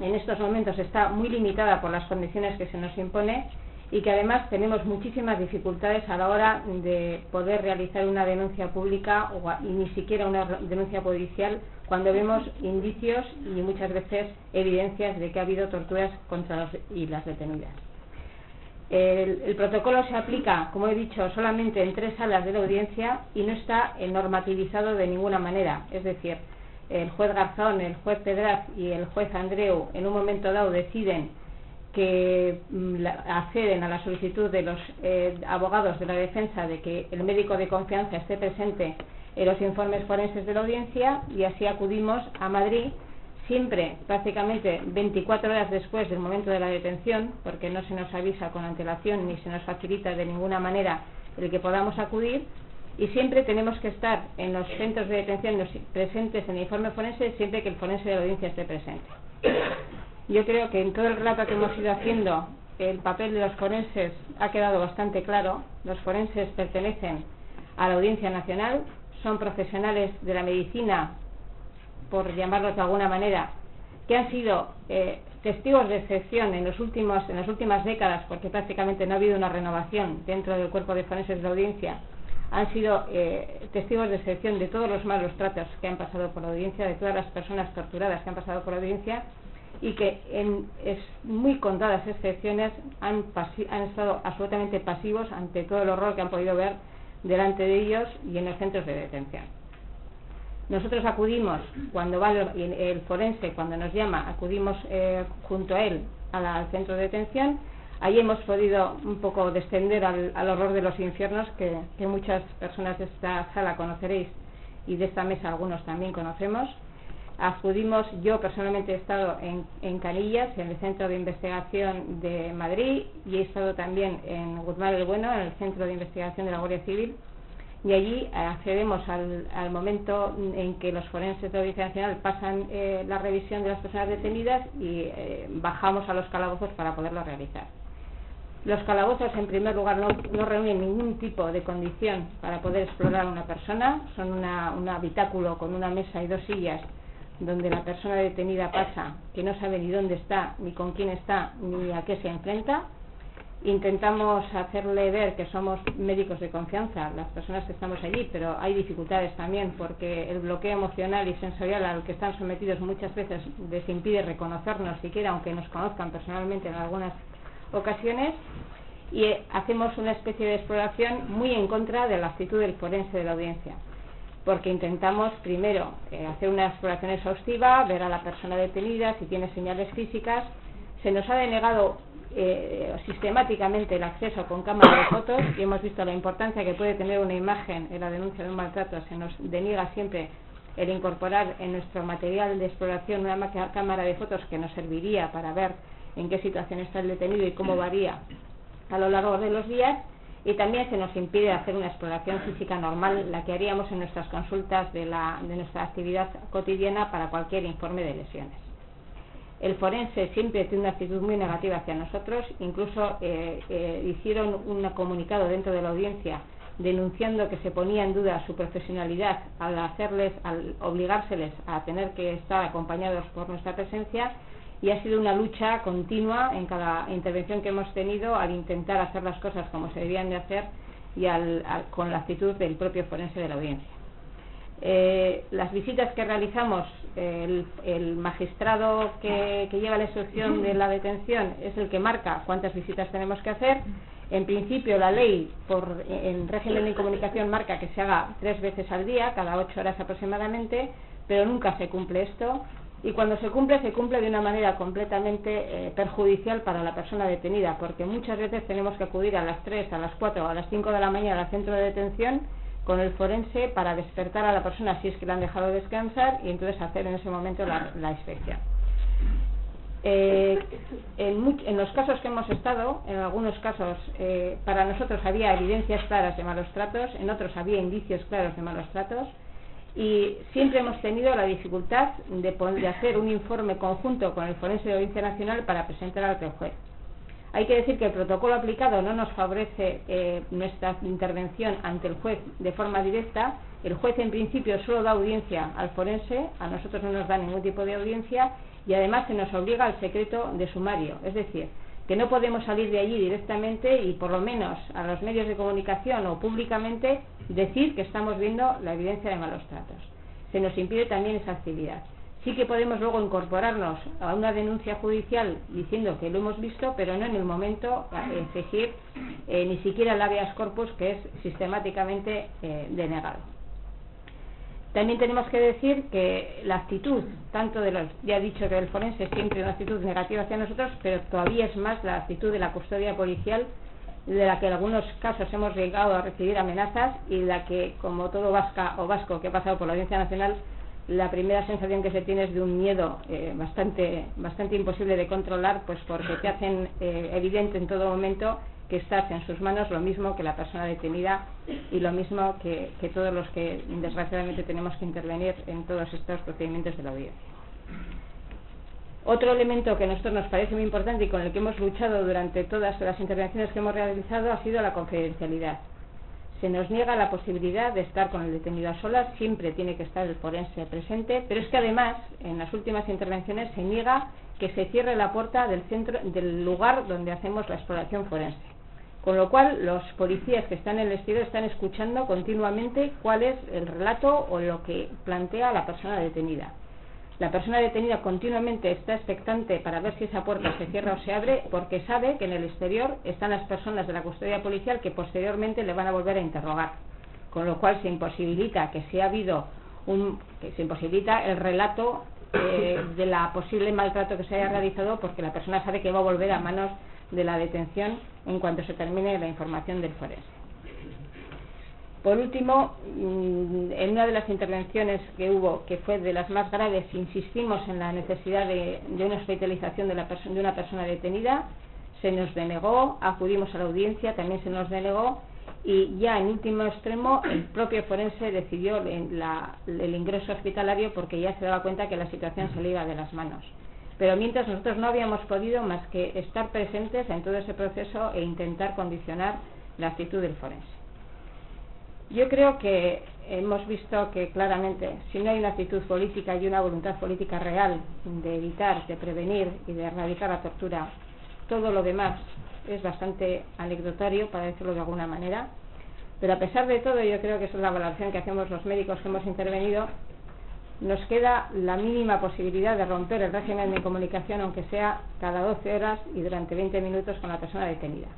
Speaker 5: en estos momentos está muy limitada por las condiciones que se nos impone y que además tenemos muchísimas dificultades a la hora de poder realizar una denuncia pública y ni siquiera una denuncia policial cuando vemos indicios y muchas veces evidencias de que ha habido torturas contra los y las detenidas. El, el, protocolo se aplica, como he dicho, solamente en tres salas de la audiencia y no está normativizado de ninguna manera. Es decir, el juez Garzón, el juez Pedraz y el juez Andreu en un momento dado deciden que mm, acceden a la solicitud de los eh, abogados de la defensa de que el médico de confianza esté presente en los informes forenses de la audiencia y así acudimos a Madrid siempre prácticamente 24 horas después del momento de la detención porque no se nos avisa con antelación ni se nos facilita de ninguna manera el que podamos acudir y siempre tenemos que estar en los centros de detención presentes en el informe forense siempre que el forense de la audiencia esté presente. Yo creo que en todo el relato que hemos ido haciendo el papel de los forenses ha quedado bastante claro. Los forenses pertenecen a la Audiencia Nacional, son profesionales de la medicina, por llamarlos de alguna manera, que han sido eh, testigos de excepción en, los últimos, en las últimas décadas, porque prácticamente no ha habido una renovación dentro del cuerpo de forenses de la audiencia, han sido eh, testigos de excepción de todos los malos tratos que han pasado por la audiencia, de todas las personas torturadas que han pasado por la audiencia y que en es muy contadas excepciones han, han estado absolutamente pasivos ante todo el horror que han podido ver delante de ellos y en los centros de detención. Nosotros acudimos, cuando va el, forense, cuando nos llama, acudimos eh, junto a él al centro de detención. Ahí hemos podido un poco descender al, horror de los infiernos que, muchas personas de esta sala conoceréis y de esta mesa algunos también conocemos acudimos, yo personalmente he estado en, Canillas, en el Centro de Investigación de Madrid, y he estado también en Guzmán el Bueno, en el Centro de Investigación de la Guardia Civil, y allí accedemos al, al momento en que los forenses de la Audiencia Nacional pasan eh, la revisión de las personas detenidas y eh, bajamos a los calabozos para poderlo realizar. Los calabozos, en primer lugar, no, reúnen ningún tipo de condición para poder explorar a una persona. Son una, un habitáculo con una mesa y dos sillas donde la persona detenida pasa, que no sabe ni dónde está, ni con quién está, ni a qué se enfrenta. Intentamos hacerle ver que somos médicos de confianza, las personas que estamos allí, pero hay dificultades también porque el bloqueo emocional y sensorial al que están sometidos muchas veces les impide reconocernos siquiera, aunque nos conozcan personalmente en algunas ocasiones. Y hacemos una especie de exploración muy en contra de la actitud del forense de la audiencia porque intentamos primero eh, hacer una exploración exhaustiva, ver a la persona detenida, si tiene señales físicas. Se nos ha denegado eh, sistemáticamente el acceso con cámara de fotos y hemos visto la importancia que puede tener una imagen en la denuncia de un maltrato. Se nos deniega siempre el incorporar en nuestro material de exploración una cámara de fotos que nos serviría para ver en qué situación está el detenido y cómo varía a lo largo de los días y también se nos impide hacer una exploración física normal, la que haríamos en nuestras consultas de, la, de nuestra actividad cotidiana para cualquier informe de lesiones. El forense siempre tiene una actitud muy negativa hacia nosotros, incluso eh, eh, hicieron un comunicado dentro de la audiencia denunciando que se ponía en duda su profesionalidad al hacerles, al obligárseles a tener que estar acompañados por nuestra presencia y ha sido una lucha continua en cada intervención que hemos tenido al intentar hacer las cosas como se debían de hacer y al, con la actitud del propio forense de la audiencia. Eh, las visitas que realizamos, el, magistrado que, que, lleva la instrucción de la detención es el que marca cuántas visitas tenemos que hacer. En principio, la ley por, en régimen de comunicación marca que se haga tres veces al día, cada ocho horas aproximadamente, pero nunca se cumple esto y cuando se cumple se cumple de una manera completamente eh, perjudicial para la persona detenida porque muchas veces tenemos que acudir a las 3, a las 4 o a las 5 de la mañana al centro de detención con el forense para despertar a la persona si es que la han dejado descansar y entonces hacer en ese momento la, la inspección. Eh, en, en, los casos que hemos estado, en algunos casos eh, para nosotros había evidencias claras de malos tratos, en otros había indicios claros de malos tratos, y siempre hemos tenido la dificultad de, de hacer un informe conjunto con el forense de Audiencia Nacional para presentar al juez. Hay que decir que el protocolo aplicado no nos favorece eh, nuestra intervención ante el juez de forma directa. El juez, en principio, solo da audiencia al forense, a nosotros no nos da ningún tipo de audiencia y además se nos obliga al secreto de sumario. Es decir, que no podemos salir de allí directamente y por lo menos a los medios de comunicación o públicamente decir que estamos viendo la evidencia de malos tratos. Se nos impide también esa actividad. Sí que podemos luego incorporarnos a una denuncia judicial diciendo que lo hemos visto, pero no en el momento exigir eh, ni siquiera el habeas corpus que es sistemáticamente eh, denegado. También tenemos que decir que la actitud, tanto de los, ya he dicho que el forense siempre una actitud negativa hacia nosotros, pero todavía es más la actitud de la custodia policial, de la que en algunos casos hemos llegado a recibir amenazas y la que, como todo vasca o vasco que ha pasado por la Audiencia Nacional, la primera sensación que se tiene es de un miedo eh, bastante, bastante imposible de controlar, pues porque te hacen eh, evidente en todo momento que estás en sus manos lo mismo que la persona detenida y lo mismo que, todos los que desgraciadamente tenemos que intervenir en todos estos procedimientos de la audiencia. Otro elemento que a nosotros nos parece muy importante y con el que hemos luchado durante todas las intervenciones que hemos realizado ha sido la confidencialidad. Se nos niega la posibilidad de estar con el detenido a solas, siempre tiene que estar el forense presente, pero es que además, en las últimas intervenciones, se niega que se cierre la puerta del, centro, del lugar donde hacemos la exploración forense Con lo cual, los policías que están en el exterior están escuchando continuamente cuál es el relato o lo que plantea la persona detenida. La persona detenida continuamente está expectante para ver si esa puerta se cierra o se abre porque sabe que en el exterior están las personas de la custodia policial que posteriormente le van a volver a interrogar. Con lo cual se imposibilita que si ha habido un, que se imposibilita el relato eh, de la posible maltrato que se haya realizado porque la persona sabe que va a volver a manos de la detención en cuanto se termine la información del forense. Por último, mm, en una de las intervenciones que hubo, que fue de las más graves, insistimos en la necesidad de, una hospitalización de, la de una persona detenida, se nos denegó, acudimos a la audiencia, también se nos denegó, y ya en último extremo el propio forense decidió el ingreso hospitalario porque ya se daba cuenta que la situación se le iba de las manos pero mientras nosotros no habíamos podido más que estar presentes en todo ese proceso e intentar condicionar la actitud del forense. Yo creo que hemos visto que claramente si no hay una actitud política y una voluntad política real de evitar, de prevenir y de erradicar la tortura, todo lo demás es bastante anecdotario, para decirlo de alguna manera. Pero a pesar de todo, yo creo que esa es la valoración que hacemos los médicos que hemos intervenido, nos queda la mínima posibilidad de romper el régimen de comunicación, aunque sea cada 12 horas y durante 20 minutos con la persona detenida.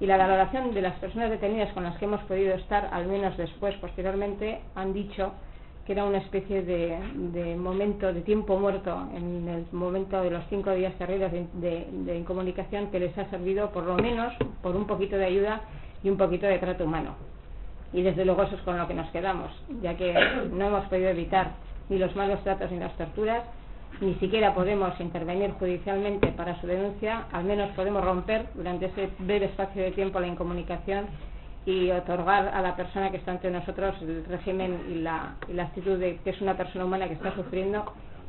Speaker 5: Y la valoración de las personas detenidas con las que hemos podido estar, al menos después, posteriormente, han dicho que era una especie de, momento, de tiempo muerto en el momento de los cinco días terribles de, de incomunicación que les ha servido, por lo menos, por un poquito de ayuda y un poquito de trato humano. Y desde luego eso es con lo que nos quedamos, ya que no hemos podido evitar ni los malos tratos ni las torturas, ni siquiera podemos intervenir judicialmente para su denuncia, al menos podemos romper durante ese breve espacio de tiempo la incomunicación y otorgar a la persona que está ante nosotros el régimen y la, actitud de que es una persona humana que está sufriendo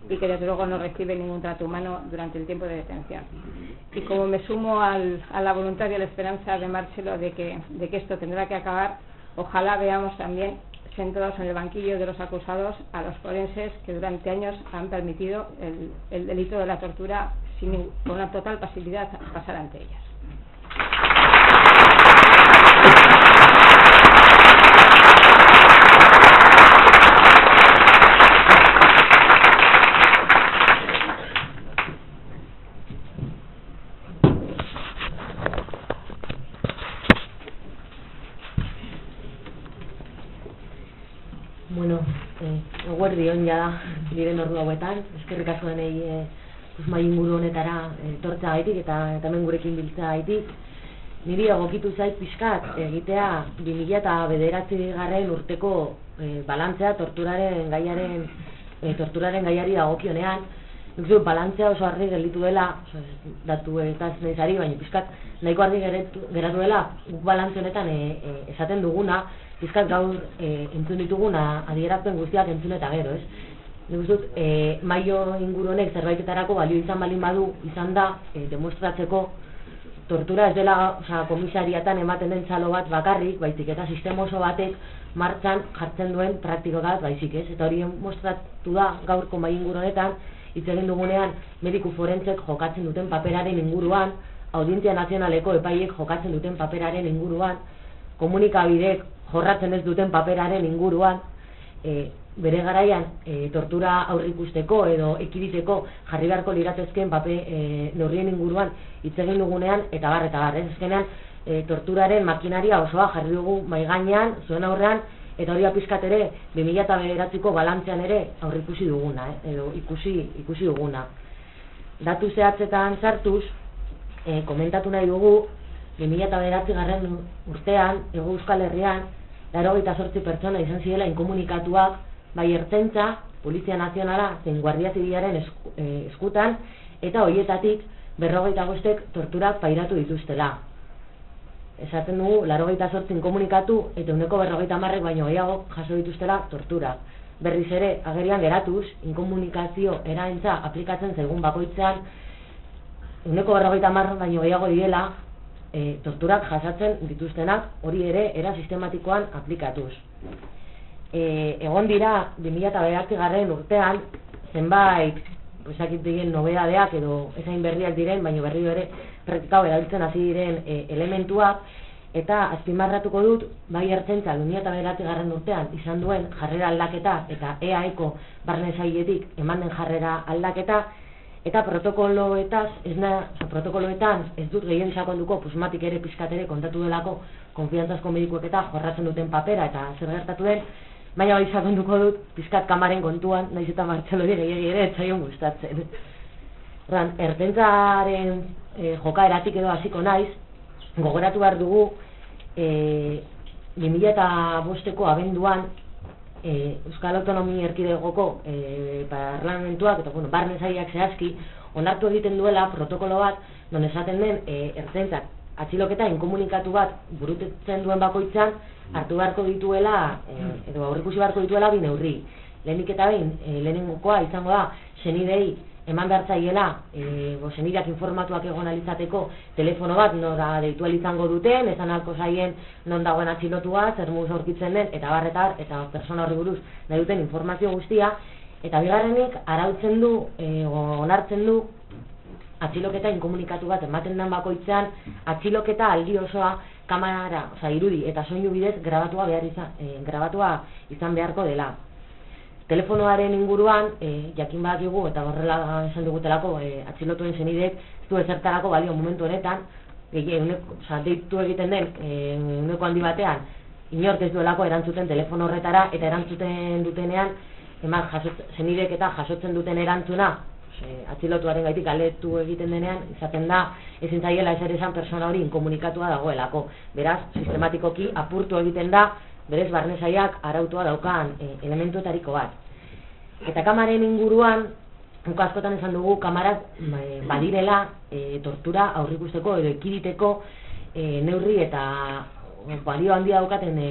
Speaker 5: y que desde luego no recibe ningún trato humano durante el tiempo de detención. Y como me sumo al, a la voluntad y a la esperanza de Marcelo de que, de que esto tendrá que acabar, ojalá veamos también sentados en el banquillo de los acusados a los forenses que durante años han permitido el, el delito de la tortura sin, con una total pasividad pasar ante ellas.
Speaker 6: Eguerdi ja da diren ordu hauetan, eskerrik asko denei e, mai inguru honetara e, tortza gaitik eta, eta hemen gurekin biltza gaitik. Niri egokitu zait pixkat egitea 2000 eta bederatzi garren urteko e, balantzea torturaren gaiaren e, torturaren gaiari dagokionean nik balantzea oso argi gelditu dela oso, datu eta zari, baina pixkat nahiko argi geratu dela guk balantze honetan e, e, esaten duguna pizkat gaur e, entzun dituguna adierazpen guztiak entzun eta gero, ez? Nik dut, e, maio inguru honek zerbaitetarako balio izan balin badu izan da e, demostratzeko tortura ez dela oza, komisariatan ematen den txalo bat bakarrik, baizik eta sistema oso batek martxan jartzen duen praktiko bat baizik ez, eta hori mostratu da gaurko mai inguru honetan, hitz egin dugunean mediku forentzek jokatzen duten paperaren inguruan, audientzia nazionaleko epaiek jokatzen duten paperaren inguruan, komunikabideek jorratzen ez duten paperaren inguruan e, bere garaian e, tortura aurrikusteko edo ekiditeko jarri beharko liratezkeen pape e, neurrien inguruan hitz egin dugunean eta bar eta bar. Ez azkenean e, torturaren makinaria osoa jarri dugu mai gainean zuen aurrean eta hori apizkat ere 2009ko balantzean ere aurrikusi duguna eh, edo ikusi ikusi duguna. Datu zehatzetan sartuz e, komentatu nahi dugu 2009 garren urtean ego euskal herrian laro sortzi pertsona izan zirela inkomunikatuak bai ertzentza, Polizia Nazionala, zein Guardia Zibilaren eh, eskutan, eta horietatik berrogeita guztek torturak pairatu dituztela. Esaten dugu, laro sortzi inkomunikatu, eta uneko berrogeita marrek baino gehiago jaso dituztela torturak. Berriz ere, agerian geratuz, inkomunikazio eraentza aplikatzen zaigun bakoitzean, uneko berrogeita marrek baino gehiago diela, e, torturak jasatzen dituztenak hori ere era sistematikoan aplikatuz. E, egon dira 2009 garren urtean zenbait pues akit diren nobedadeak edo ezain berriak diren, baina berri ere praktikau erabiltzen hasi diren e, elementuak, eta azpimarratuko dut, bai ertzentza, lumia eta beratzi garren urtean, izan duen jarrera aldaketa, eta EAEko barne zailetik eman den jarrera aldaketa, eta protokoloetaz, ez na, oza, protokoloetan ez dut gehien sakonduko, pusmatik ere pizkatere kontatu delako, konfiantzazko medikuek eta jorratzen duten papera, eta zer gertatu den, baina bai sakonduko dut, pizkat kamaren kontuan, naiz eta martxelori gehiagi ere, etxaion gustatzen. Ran, ertentzaren e, joka eratik edo hasiko naiz, gogoratu behar dugu, e, 2000 eta bosteko abenduan, e, Euskal Autonomi Erkidegoko e, parlamentuak, eta bueno, barne zaiak zehazki, onartu egiten duela protokolo bat, non esaten den e, ertentzak atxiloketa inkomunikatu bat burutetzen duen bakoitzan hartu beharko dituela e, edo aurrikusi beharko dituela bi neurri. Lehenik eta behin, e, lehenengokoa izango da, senidei eman behar zaiela, e, bo, senideak informatuak egon alizateko telefono bat nora deitu izango duten, esan alko zaien non dagoen atxilotua, zer muz aurkitzen den, eta barretar, eta persona horri buruz nahi duten informazio guztia, eta bigarrenik arautzen du, e, onartzen du, atxiloketa inkomunikatu bat ematen den bakoitzean, atxiloketa aldi osoa kamara, oza, irudi eta soinu bidez grabatua behar izan, e, grabatua izan beharko dela. Telefonoaren inguruan, e, jakin badakigu eta horrela esan dugutelako e, atxilotuen zenidek, ez du ezertarako balio momentu honetan, deitu egiten den, e, uneko handi batean, inork ez duelako erantzuten telefono horretara, eta erantzuten dutenean, eman zenidek eta jasotzen duten erantzuna, e, atxilotuaren gaitik galetu egiten denean, izaten da, ezin zaiela ezer esan persona hori inkomunikatua dagoelako. Beraz, sistematikoki apurtu egiten da, berez barnesaiak arautua daukan e, elementuetariko bat. Eta kamaren inguruan, nuko askotan esan dugu, kamarak e, badirela e, tortura aurrikusteko edo ekiditeko e, neurri eta balio handia daukaten e,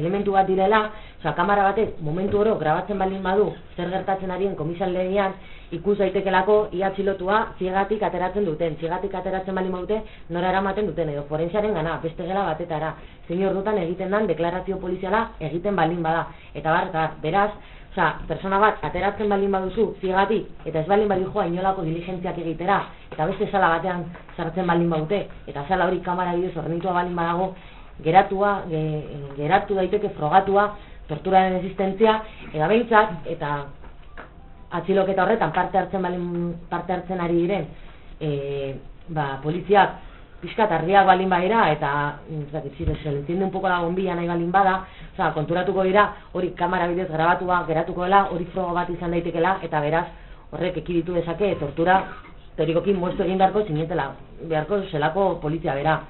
Speaker 6: elementu bat direla, oza, kamara batek momentu oro grabatzen balin badu zer gertatzen arien komisaldegian ikus daitekelako ia txilotua ziegatik ateratzen duten, ziegatik ateratzen bali maute nora eramaten duten, edo forenziaren gana, beste gela batetara, zein ordutan egiten dan deklarazio poliziala egiten balin bada, eta bar, eta beraz, Osa, persona bat ateratzen balin baduzu ziegatik, eta ez balin bali joa inolako diligentziak egitera, eta beste sala batean sartzen balin baute, eta sala hori kamara bidez horrenitua balin badago, geratua, geratu daiteke frogatua, torturaren existentzia, eta behintzat, eta atxiloketa horretan parte hartzen balin, parte hartzen ari diren e, ba, poliziak pixkat argiak balin baira eta se entiende un poco la bombilla nahi balin bada oza, konturatuko dira hori kamera bidez grabatua geratuko dela hori froga bat izan daitekela eta beraz horrek ekiditu dezake tortura teorikokin muestu egin beharko zinetela beharko zelako polizia bera.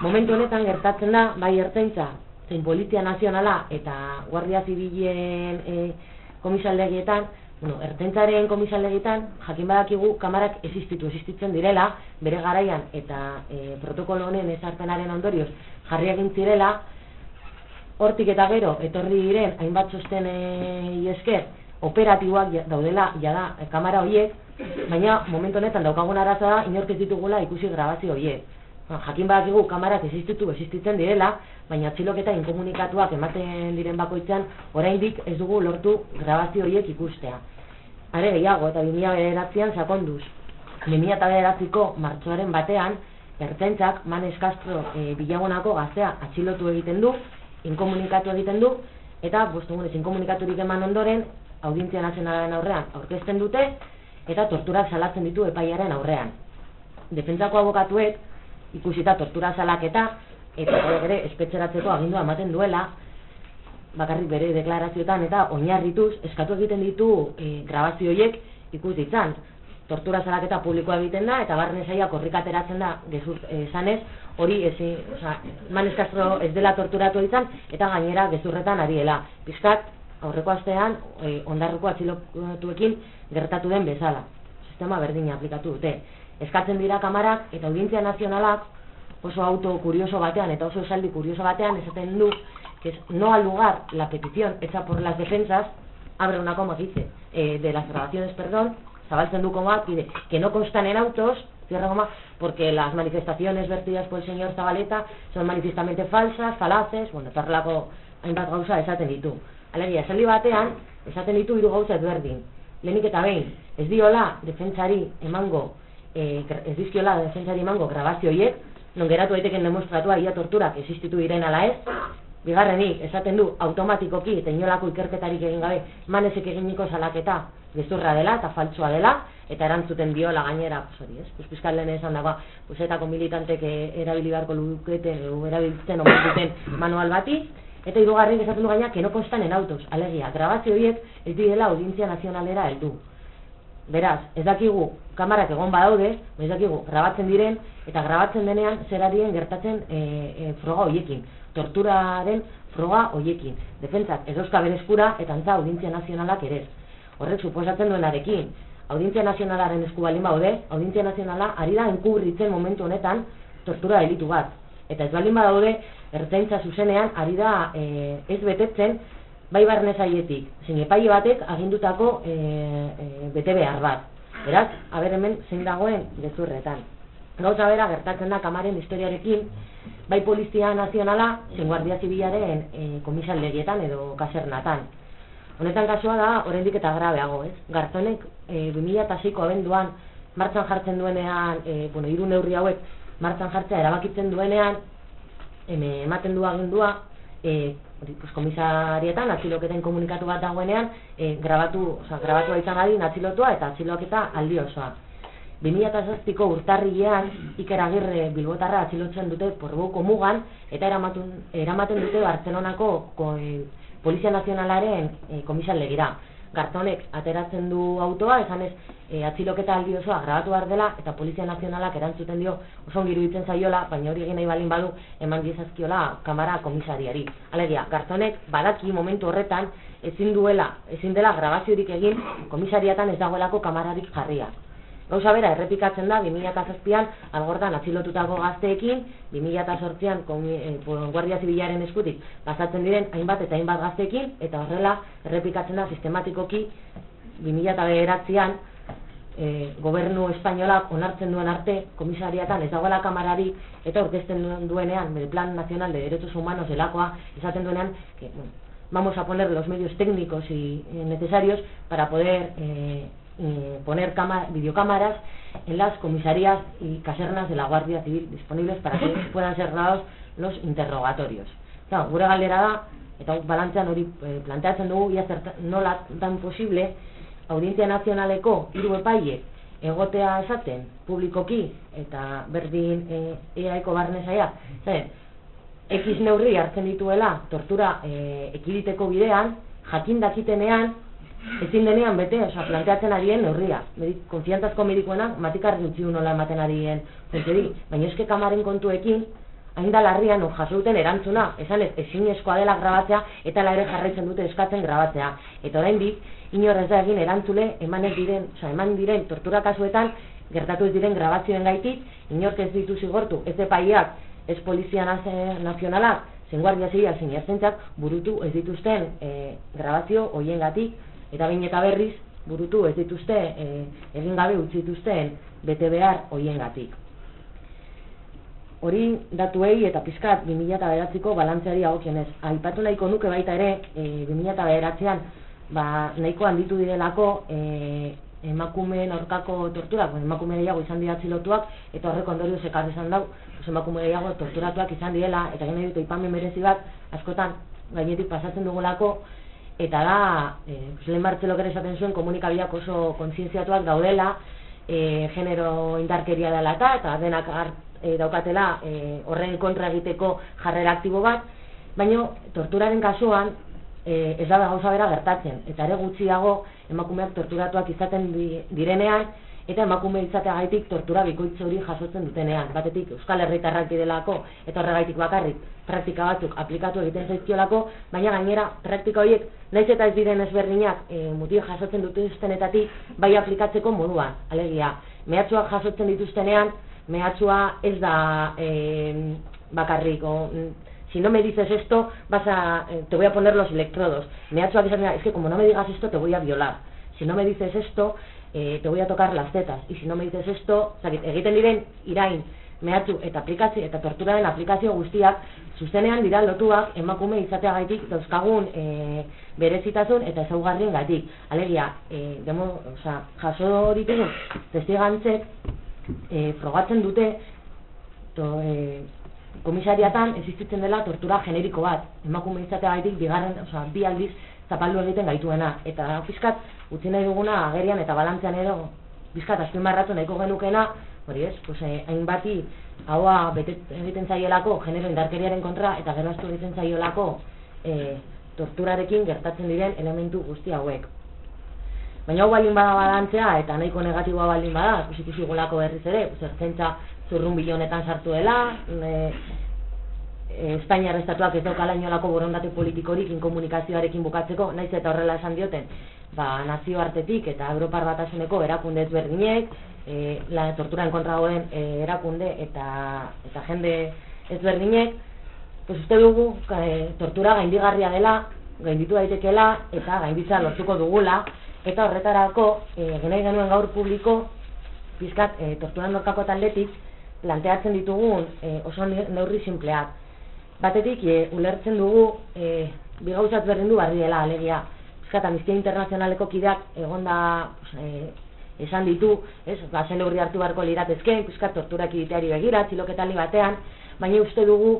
Speaker 6: Momentu honetan gertatzen da bai ertzaintza zein polizia nazionala eta guardia zibilen e, komisaldegietan bueno, ertentzaren komisalegitan, jakin badakigu kamarak existitu, existitzen direla, bere garaian eta e, protokolo honen ezarpenaren ondorioz jarri egin zirela, hortik eta gero, etorri diren, hainbat txosten esker, operatiboak daudela, jada, kamara horiek, baina momentu honetan daukagun arazoa da, inork ez ditugula ikusi grabazio horiek. Jakin badakigu kamarak existitu, existitzen direla, baina atxiloketa inkomunikatuak ematen diren bakoitzean oraindik ez dugu lortu grabazio horiek ikustea. Are gehiago eta 2009an sakonduz. 2009ko martxoaren batean ertzaintzak Manes Castro e, bilagonako gaztea atxilotu egiten du, inkomunikatu egiten du eta bostugunez inkomunikaturik eman ondoren audientzia nazionalaren aurrean aurkezten dute eta torturak salatzen ditu epaiaren aurrean. Defentsako abokatuek ikusita tortura salaketa eta ere espetxeratzeko agindua ematen duela. Bakarrik bere deklarazioetan eta oinarrituz eskatu egiten ditu e, grabazio horiek ikus ditzan. Tortura salaketa publikoa egiten da eta barne saia korrikateratzen da gezur esanez hori ezi, oza, man eskastro ez dela torturatu izan eta gainera gezurretan ariela pizkat aurreko astean e, ondarruko atxilotuekin gertatu den bezala. Sistema berdina aplikatu dute eskatzen dira kamarak eta audientzia nazionalak oso auto kurioso batean eta oso esaldi kurioso batean esaten du que no al lugar la petición hecha por las defensas abre una coma dice eh, de las grabaciones perdón zabaltzen du coma pide que no constan en autos cierra coma porque las manifestaciones vertidas por el señor Zabaleta son manifiestamente falsas falaces bueno tarlako hainbat gauza esaten ditu. Alegia esaldi batean esaten ditu hiru gauza ezberdin. Lehenik eta behin ez diola defentsari emango e, ez dizkiola defentsari emango grabazio horiek, non geratu daiteken demostratua ia torturak existitu diren ala ez, bigarrenik esaten du automatikoki eta inolako ikerketarik egin gabe manesek eginiko salaketa gezurra dela eta faltsua dela eta erantzuten diola gainera, hori, ez? Pues fiskal lehen esan dago, pues etako militantek erabili beharko luketen, erabiltzen omen duten manual bati, eta hirugarren esaten du gaina que no constan en autos, alegia, grabazio horiek ez direla audientzia nazionalera heldu. Beraz, ez dakigu kamarak egon badaude, ez dakigu grabatzen diren eta grabatzen denean zerarien gertatzen e, e, froga hoiekin, torturaren froga hoiekin. Defentsak ez euska bereskura eta antza audientzia nazionalak ere. Horrek suposatzen duenarekin, audientzia nazionalaren esku balin baude, audientzia nazionala ari da enkubritzen momentu honetan tortura delitu bat. Eta ez balin badaude, ertzaintza zuzenean ari da e, ez betetzen bai barnez aietik, zein epaile batek agindutako e, e, bete behar bat. Beraz, haber hemen zein dagoen gezurretan. Gauza bera gertatzen da kamaren historiarekin, bai polizia nazionala, zein guardia zibilaren e, komisaldegietan edo kasernatan. Honetan kasua da, oraindik eta grabeago, ez? Gartonek e, 2006ko abenduan martxan jartzen duenean, e, bueno, hiru neurri hauek martxan jartzea erabakitzen duenean, ematen du agindua, e, pues, komisarietan, atxiloketen komunikatu bat dagoenean, e, grabatu, oza, grabatu baitan adin atxilotua eta atxiloketa aldi osoa. 2006ko urtarrilean Iker Agirre Bilbotarra atxilotzen dute porbuko mugan eta eramaten, eramaten dute Barcelonako ko, e, Polizia Nazionalaren e, komisal legira. Gartonek ateratzen du autoa, esan ez e, atziloketa aldi osoa grabatu behar dela, eta Polizia Nazionalak erantzuten dio oso iruditzen zaiola, baina hori egin nahi balin badu eman diezazkiola kamara komisariari. Alegia, Gartonek badaki momentu horretan ezin duela, ezin dela grabaziorik egin komisariatan ez dagoelako kamararik jarria. Gauza bera, errepikatzen da, 2007an algortan atzilotutako gazteekin, 2008an eh, Guardia Zibilaren eskutik pasatzen diren hainbat eta hainbat gazteekin, eta horrela errepikatzen da sistematikoki 2008an eh, gobernu espainolak onartzen duen arte komisariatan ez dagoela kamarari eta orkesten duenean, el plan nacional de derechos humanos delakoa, esaten duenean, que, bueno, vamos a poner los medios técnicos y eh, necesarios para poder eh, eh, poner videocámaras en las comisarías y casernas de la Guardia Civil disponibles para que puedan ser dados los interrogatorios. Claro, gure galdera da, eta balantzean hori eh, planteatzen dugu, ia zer nola tan posible, Audientzia Nazionaleko hiru epaile egotea esaten publikoki eta berdin eh, EAeko barnesaia, zen, X neurri hartzen dituela tortura eh, ekiditeko bidean, jakin dakitenean ezin denean bete, oza, planteatzen arien neurria. Medik, konfiantazko medikoena, matikar dutzi nola ematen arien zentzeri. Baina eske kamaren kontuekin, hain da larrian no, jasuten erantzuna, esan ez, ezin eskoa dela grabatzea, eta la ere jarraitzen dute eskatzen grabatzea. Eta orain dik, inorrez da egin erantzule, eman diren, oza, eman diren tortura kasuetan, gertatu ez diren grabazioen gaitik, inork ez ditu zigortu, ez epaiak, ez polizia nazionalak, zen guardia zibia, zen burutu ez dituzten e, grabazio hoien gatik, eta bain eta berriz burutu ez dituzte e, egin gabe utzi dituzten bete behar hoiengatik. Hori datuei eta pizkat 2009ko balantzeari agokionez. Aipatu nahiko nuke baita ere e, 2009an ba, nahiko handitu direlako e, emakumeen aurkako torturak, bueno, emakume gehiago izan dira atzilotuak eta horrek ondorio sekar izan dau, pues, emakume gehiago torturatuak izan direla eta gene dut ipamen merezi bat askotan gainetik pasatzen dugulako eta da, e, lehen martzelok ere esaten zuen komunikabideak oso kontzientziatuak daudela, e, genero indarkeria dela eta, eta denak e, daukatela e, horren kontra egiteko jarrera aktibo bat, baina torturaren kasuan e, ez da gauza bera gertatzen, eta ere gutxiago emakumeak torturatuak izaten direnean, eta emakume izateagaitik tortura bikoitz hori jasotzen dutenean. Batetik Euskal Herritarrak direlako eta horregaitik bakarrik praktika batzuk aplikatu egiten zaizkiolako, baina gainera praktika horiek naiz eta ez diren ezberdinak e, mutil jasotzen dituztenetatik bai aplikatzeko moduan. Alegia, mehatxuak jasotzen dituztenean, mehatxua ez da e, bakarrik, o, si no me dices esto, vas a, eh, te voy a poner los electrodos. Mehatxuak izan es que como no me digas esto, te voy a violar. Si no me dices esto, eh, te voy a tocar las tetas, y si no me dices esto, sea, egiten diren irain mehatxu eta aplikazio eta torturaren aplikazio guztiak zuzenean dira lotuak emakume izateagaitik dauzkagun e, berezitasun eta ezaugarrien gatik. Alegia, e, demo, oza, jaso ditugu testigantzek e, frogatzen dute to, e, komisariatan existitzen dela tortura generiko bat. Emakume izateagaitik bigarren, oza, bi aldiz zapaldu egiten gaituena. Eta fiskat, utzi nahi duguna agerian eta balantzean edo bizkat azpimarratu nahiko genukena, hori ez, pues, eh, hainbati haua egiten zaiolako genero indarkeriaren kontra eta gero egiten zaiolako eh, torturarekin gertatzen diren elementu guzti hauek. Baina hau baldin bada balantzea eta nahiko negatiboa baldin bada, pues, ikusi golako berriz ere, pues, ertzentza zurrun bilonetan sartu dela, e, e, Espainiar estatuak ez daukala inolako borondate politikorik inkomunikazioarekin bukatzeko, naiz eta horrela esan dioten, ba, nazioartetik eta Europar batasuneko erakunde ezberdinek, e, la tortura en kontra goen e, erakunde eta, eta jende ezberdinek, pues uste dugu e, tortura gaindigarria dela, gainditu daitekela eta gainditza lortuko dugula, eta horretarako e, genai genuen gaur publiko pizkat e, torturan norkako taldetik planteatzen ditugun e, oso neurri simpleak. Batetik, e, ulertzen dugu e, bigauzat berdin du barri dela, alegia. Pizkat, Amnistia Internazionaleko kideak egonda e, esan ditu, ez, ba, zen neurri hartu beharko liratezken, pizkat, torturak egiteari begira, atxiloketali batean, baina uste dugu,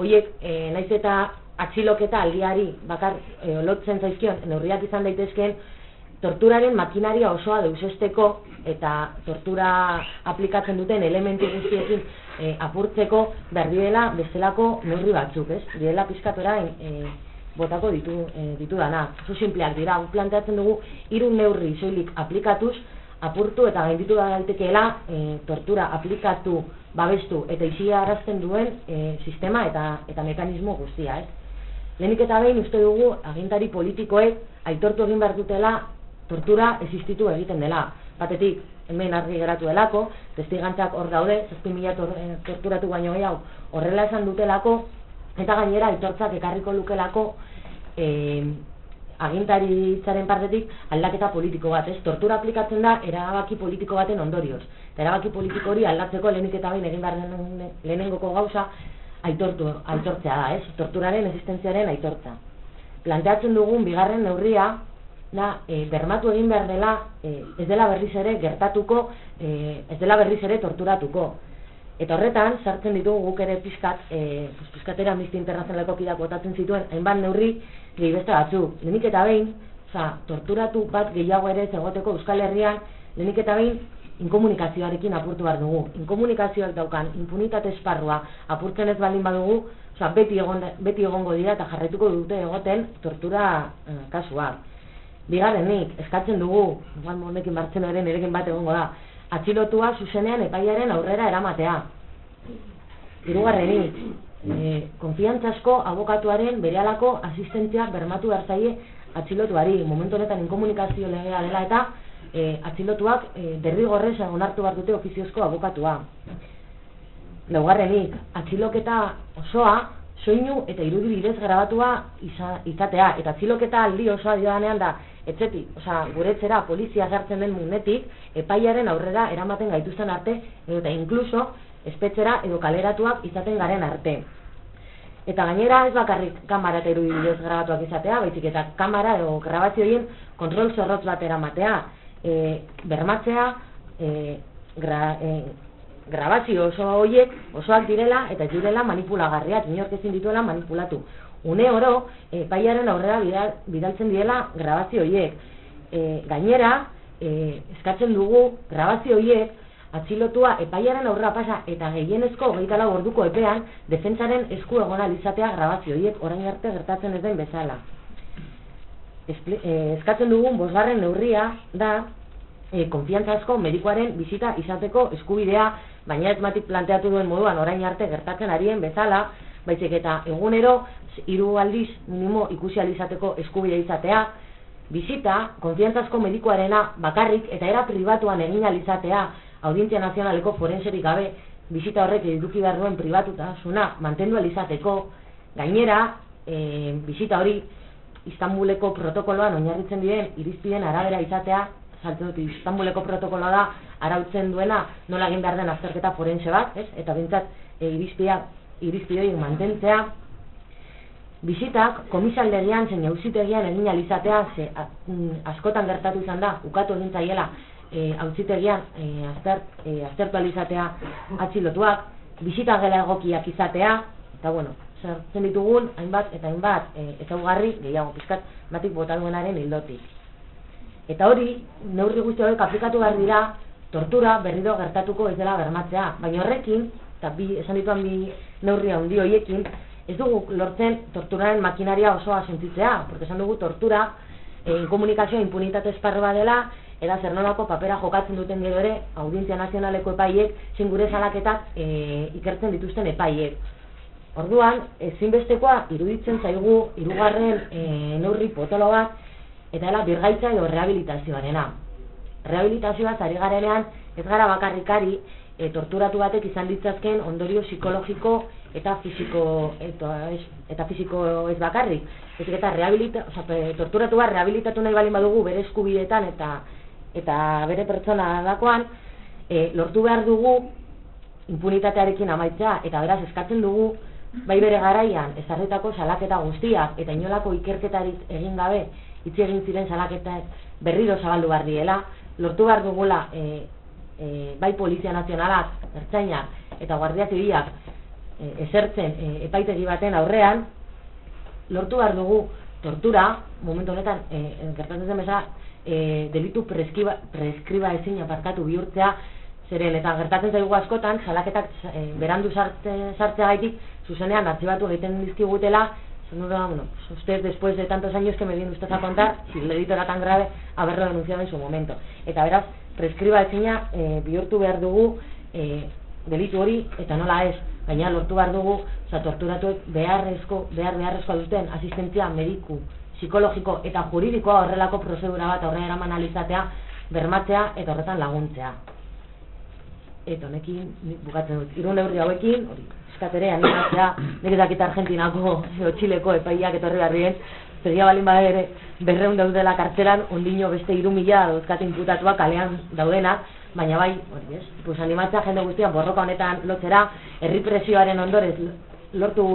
Speaker 6: hoiek e, naiz eta atxiloketa aldiari bakar e, lotzen zaizkion, neurriak izan daitezken, torturaren makinaria osoa deusesteko eta tortura aplikatzen duten elementu guztiekin e, apurtzeko berdi dela bestelako neurri batzuk, ez? Direla pizkatora e, botako ditu, e, ditu dana. Oso simpleak dira, planteatzen dugu hiru neurri soilik aplikatuz apurtu eta gainditu da daitekeela e, tortura aplikatu babestu eta izia duen e, sistema eta eta mekanismo guztia, ez? Lehenik eta behin uste dugu agintari politikoek aitortu egin behar dutela tortura existitu egiten dela. Batetik, hemen argi geratu delako, testigantzak hor daude, zazpi mila eh, torturatu baino gehiago horrela esan dutelako, eta gainera aitortzak ekarriko lukelako e, agintari zaren partetik aldaketa politiko bat, ez? Tortura aplikatzen da erabaki politiko baten ondorioz. Eta erabaki politiko hori aldatzeko lehenik eta bain egin behar lehenengoko gauza aitortu, aitortzea da, ez? Torturaren existentziaren aitortza. Planteatzen dugun bigarren neurria na, e, bermatu egin behar dela e, ez dela berriz ere gertatuko e, ez dela berriz ere torturatuko. Eta horretan sartzen ditugu guk ere pizkat e, pizkatera amnisti internazionaleko kidak botatzen zituen hainbat neurri gehi beste batzu lehenik eta behin oza, torturatu bat gehiago ere zegoteko Euskal Herrian lehenik eta behin inkomunikazioarekin apurtu behar dugu. Inkomunikazioak daukan impunitate esparrua apurtzen ez baldin badugu oza, beti, egon, beti egongo dira eta jarretuko dute egoten tortura eh, kasuak Bigarrenik, eskatzen dugu, igual honekin martzen ere nirekin bat egongo da, atxilotua zuzenean epaiaren aurrera eramatea. Hirugarrenik, e, konfiantzasko abokatuaren berehalako asistentzia bermatu hartzaile atxilotuari. Momentu honetan inkomunikazio legea dela eta e, atxilotuak e, derrigorrez onartu bat dute ofiziozko abokatua. Laugarrenik, atxiloketa osoa soinu eta irudi bidez grabatua izatea. Eta atxiloketa aldi osoa diodanean da, etzetik, osea, guretzera polizia gartzen den munetik, epaiaren aurrera eramaten gaituzten arte, eta inkluso, espetzera edo kaleratuak izaten garen arte. Eta gainera ez bakarrik kamara eta irudibideoz grabatuak izatea, baizik eta kamara edo grabazioien kontrol zorrotz bat eramatea, e, bermatzea, e, gra, e, grabazio oso horiek osoak direla eta ez direla manipulagarriak, inork ezin dituela manipulatu une oro e, paiaren aurrera bidaltzen diela grabazio horiek. E, gainera, e, eskatzen dugu grabazio horiek atxilotua epaiaren aurrera pasa eta gehienezko gehietala orduko epean defentsaren esku egon alizatea grabazio horiek orain arte gertatzen ez den bezala. eskatzen dugun bosgarren neurria da e, konfiantzazko medikoaren bizita izateko eskubidea, baina ez matik planteatu duen moduan orain arte gertatzen arien bezala, baizik eta egunero hiru aldiz minimo ikusi alizateko eskubide izatea, bizita, konfiantzazko medikoarena bakarrik eta era pribatuan egin alizatea, audientzia nazionaleko forenserik gabe, bizita horrek eduki behar duen pribatutasuna mantendu alizateko, gainera, e, bizita hori Istanbuleko protokoloan oinarritzen diren irizpiden arabera izatea, saltu dut, Istanbuleko protokoloa da arautzen duena nola egin behar den azterketa forense bat, ez? Eta bintzat, e, irizpidea, irizpidea mantentzea, Bizitak, komisaldegian zein auzitegian egin alizatea, ze a, mm, askotan gertatu izan da, ukatu egin zaiela e, auzitegian e, azter, e, aztertu alizatea atxilotuak, bizita gela egokiak izatea, eta bueno, zer ditugun, hainbat eta hainbat e, ezaugarri gehiago pizkat batik bota duenaren hildotik. Eta hori, neurri guzti horiek aplikatu behar dira, tortura berriro gertatuko ez dela bermatzea, baina horrekin, eta bi, esan dituan bi neurri handi horiekin, ez dugu lortzen torturaren makinaria osoa sentitzea, porque esan dugu tortura, e, inkomunikazioa impunitate esparro dela, eta zer nolako papera jokatzen duten gero ere, audientzia nazionaleko epaiek, zein gure salaketak e, ikertzen dituzten epaiek. Orduan, ezinbestekoa iruditzen zaigu hirugarren e, neurri potolo bat, eta dela birgaitza edo rehabilitazioarena. Rehabilitazioa zari garenean ez gara bakarrikari e, torturatu batek izan ditzazken ondorio psikologiko eta fisiko eta, ez, eta fisiko ez bakarrik. Ez eta rehabilita, o sea, torturatu bat rehabilitatu nahi balin badugu bere eskubidetan eta eta bere pertsona dakoan, e, lortu behar dugu impunitatearekin amaitzea eta beraz eskatzen dugu bai bere garaian ezarritako salaketa guztiak eta inolako ikerketarik egin gabe itzi egin ziren salaketak berriro zabaldu behar diela, lortu behar dugula e, e, bai Polizia Nazionalak, Ertzainak eta Guardia Zibilak e, esertzen e, epaitegi baten aurrean, lortu behar dugu tortura, momentu honetan, e, gertatzen zen beza, e, delitu preskriba, preskriba ezin aparkatu bihurtzea, zeren eta gertatzen zaigu askotan, salaketak e, berandu sartze, sartzea gaitik, zuzenean artxibatu egiten dizkigutela, Son bueno, usted después de tantos años que me viene usted a contar, si el delito era tan grave, haberlo denunciado en su momento. Eta beraz, preskriba ezina e, bihurtu behar dugu e, delitu hori, eta nola ez, baina lortu behar dugu, oza, torturatuek beharrezko, behar beharrezkoa duten asistentzia mediku, psikologiko eta juridikoa horrelako prozedura bat horre eraman alizatea, bermatzea eta horretan laguntzea. Eta honekin, bukatzen dut, irun neurri hauekin, hori, eskatere, animatzea, nik dakit Argentinako, o Txileko epaiak etorri barrien, zegia balin bada ere, berreun daudela kartzelan, ondino beste iru mila dauzkat imputatuak kalean daudena, baina bai, hori ez, pues animatzea jende guztian borroka honetan lotzera, herri presioaren ondorez lortu,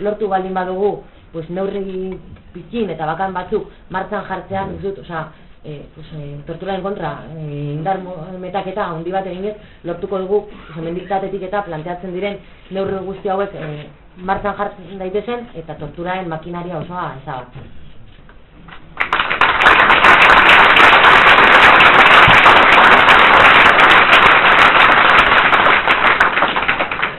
Speaker 6: lortu baldin badugu, pues neurri pikin eta bakan batzuk martzan jartzean, dut, osea, e, pues, e, torturaren kontra e, indar metaketa handi bat eginez lortuko dugu pues, eta planteatzen diren neurri guzti hauek e, martzan jartzen daitezen eta torturaren makinaria osoa ezabatzen.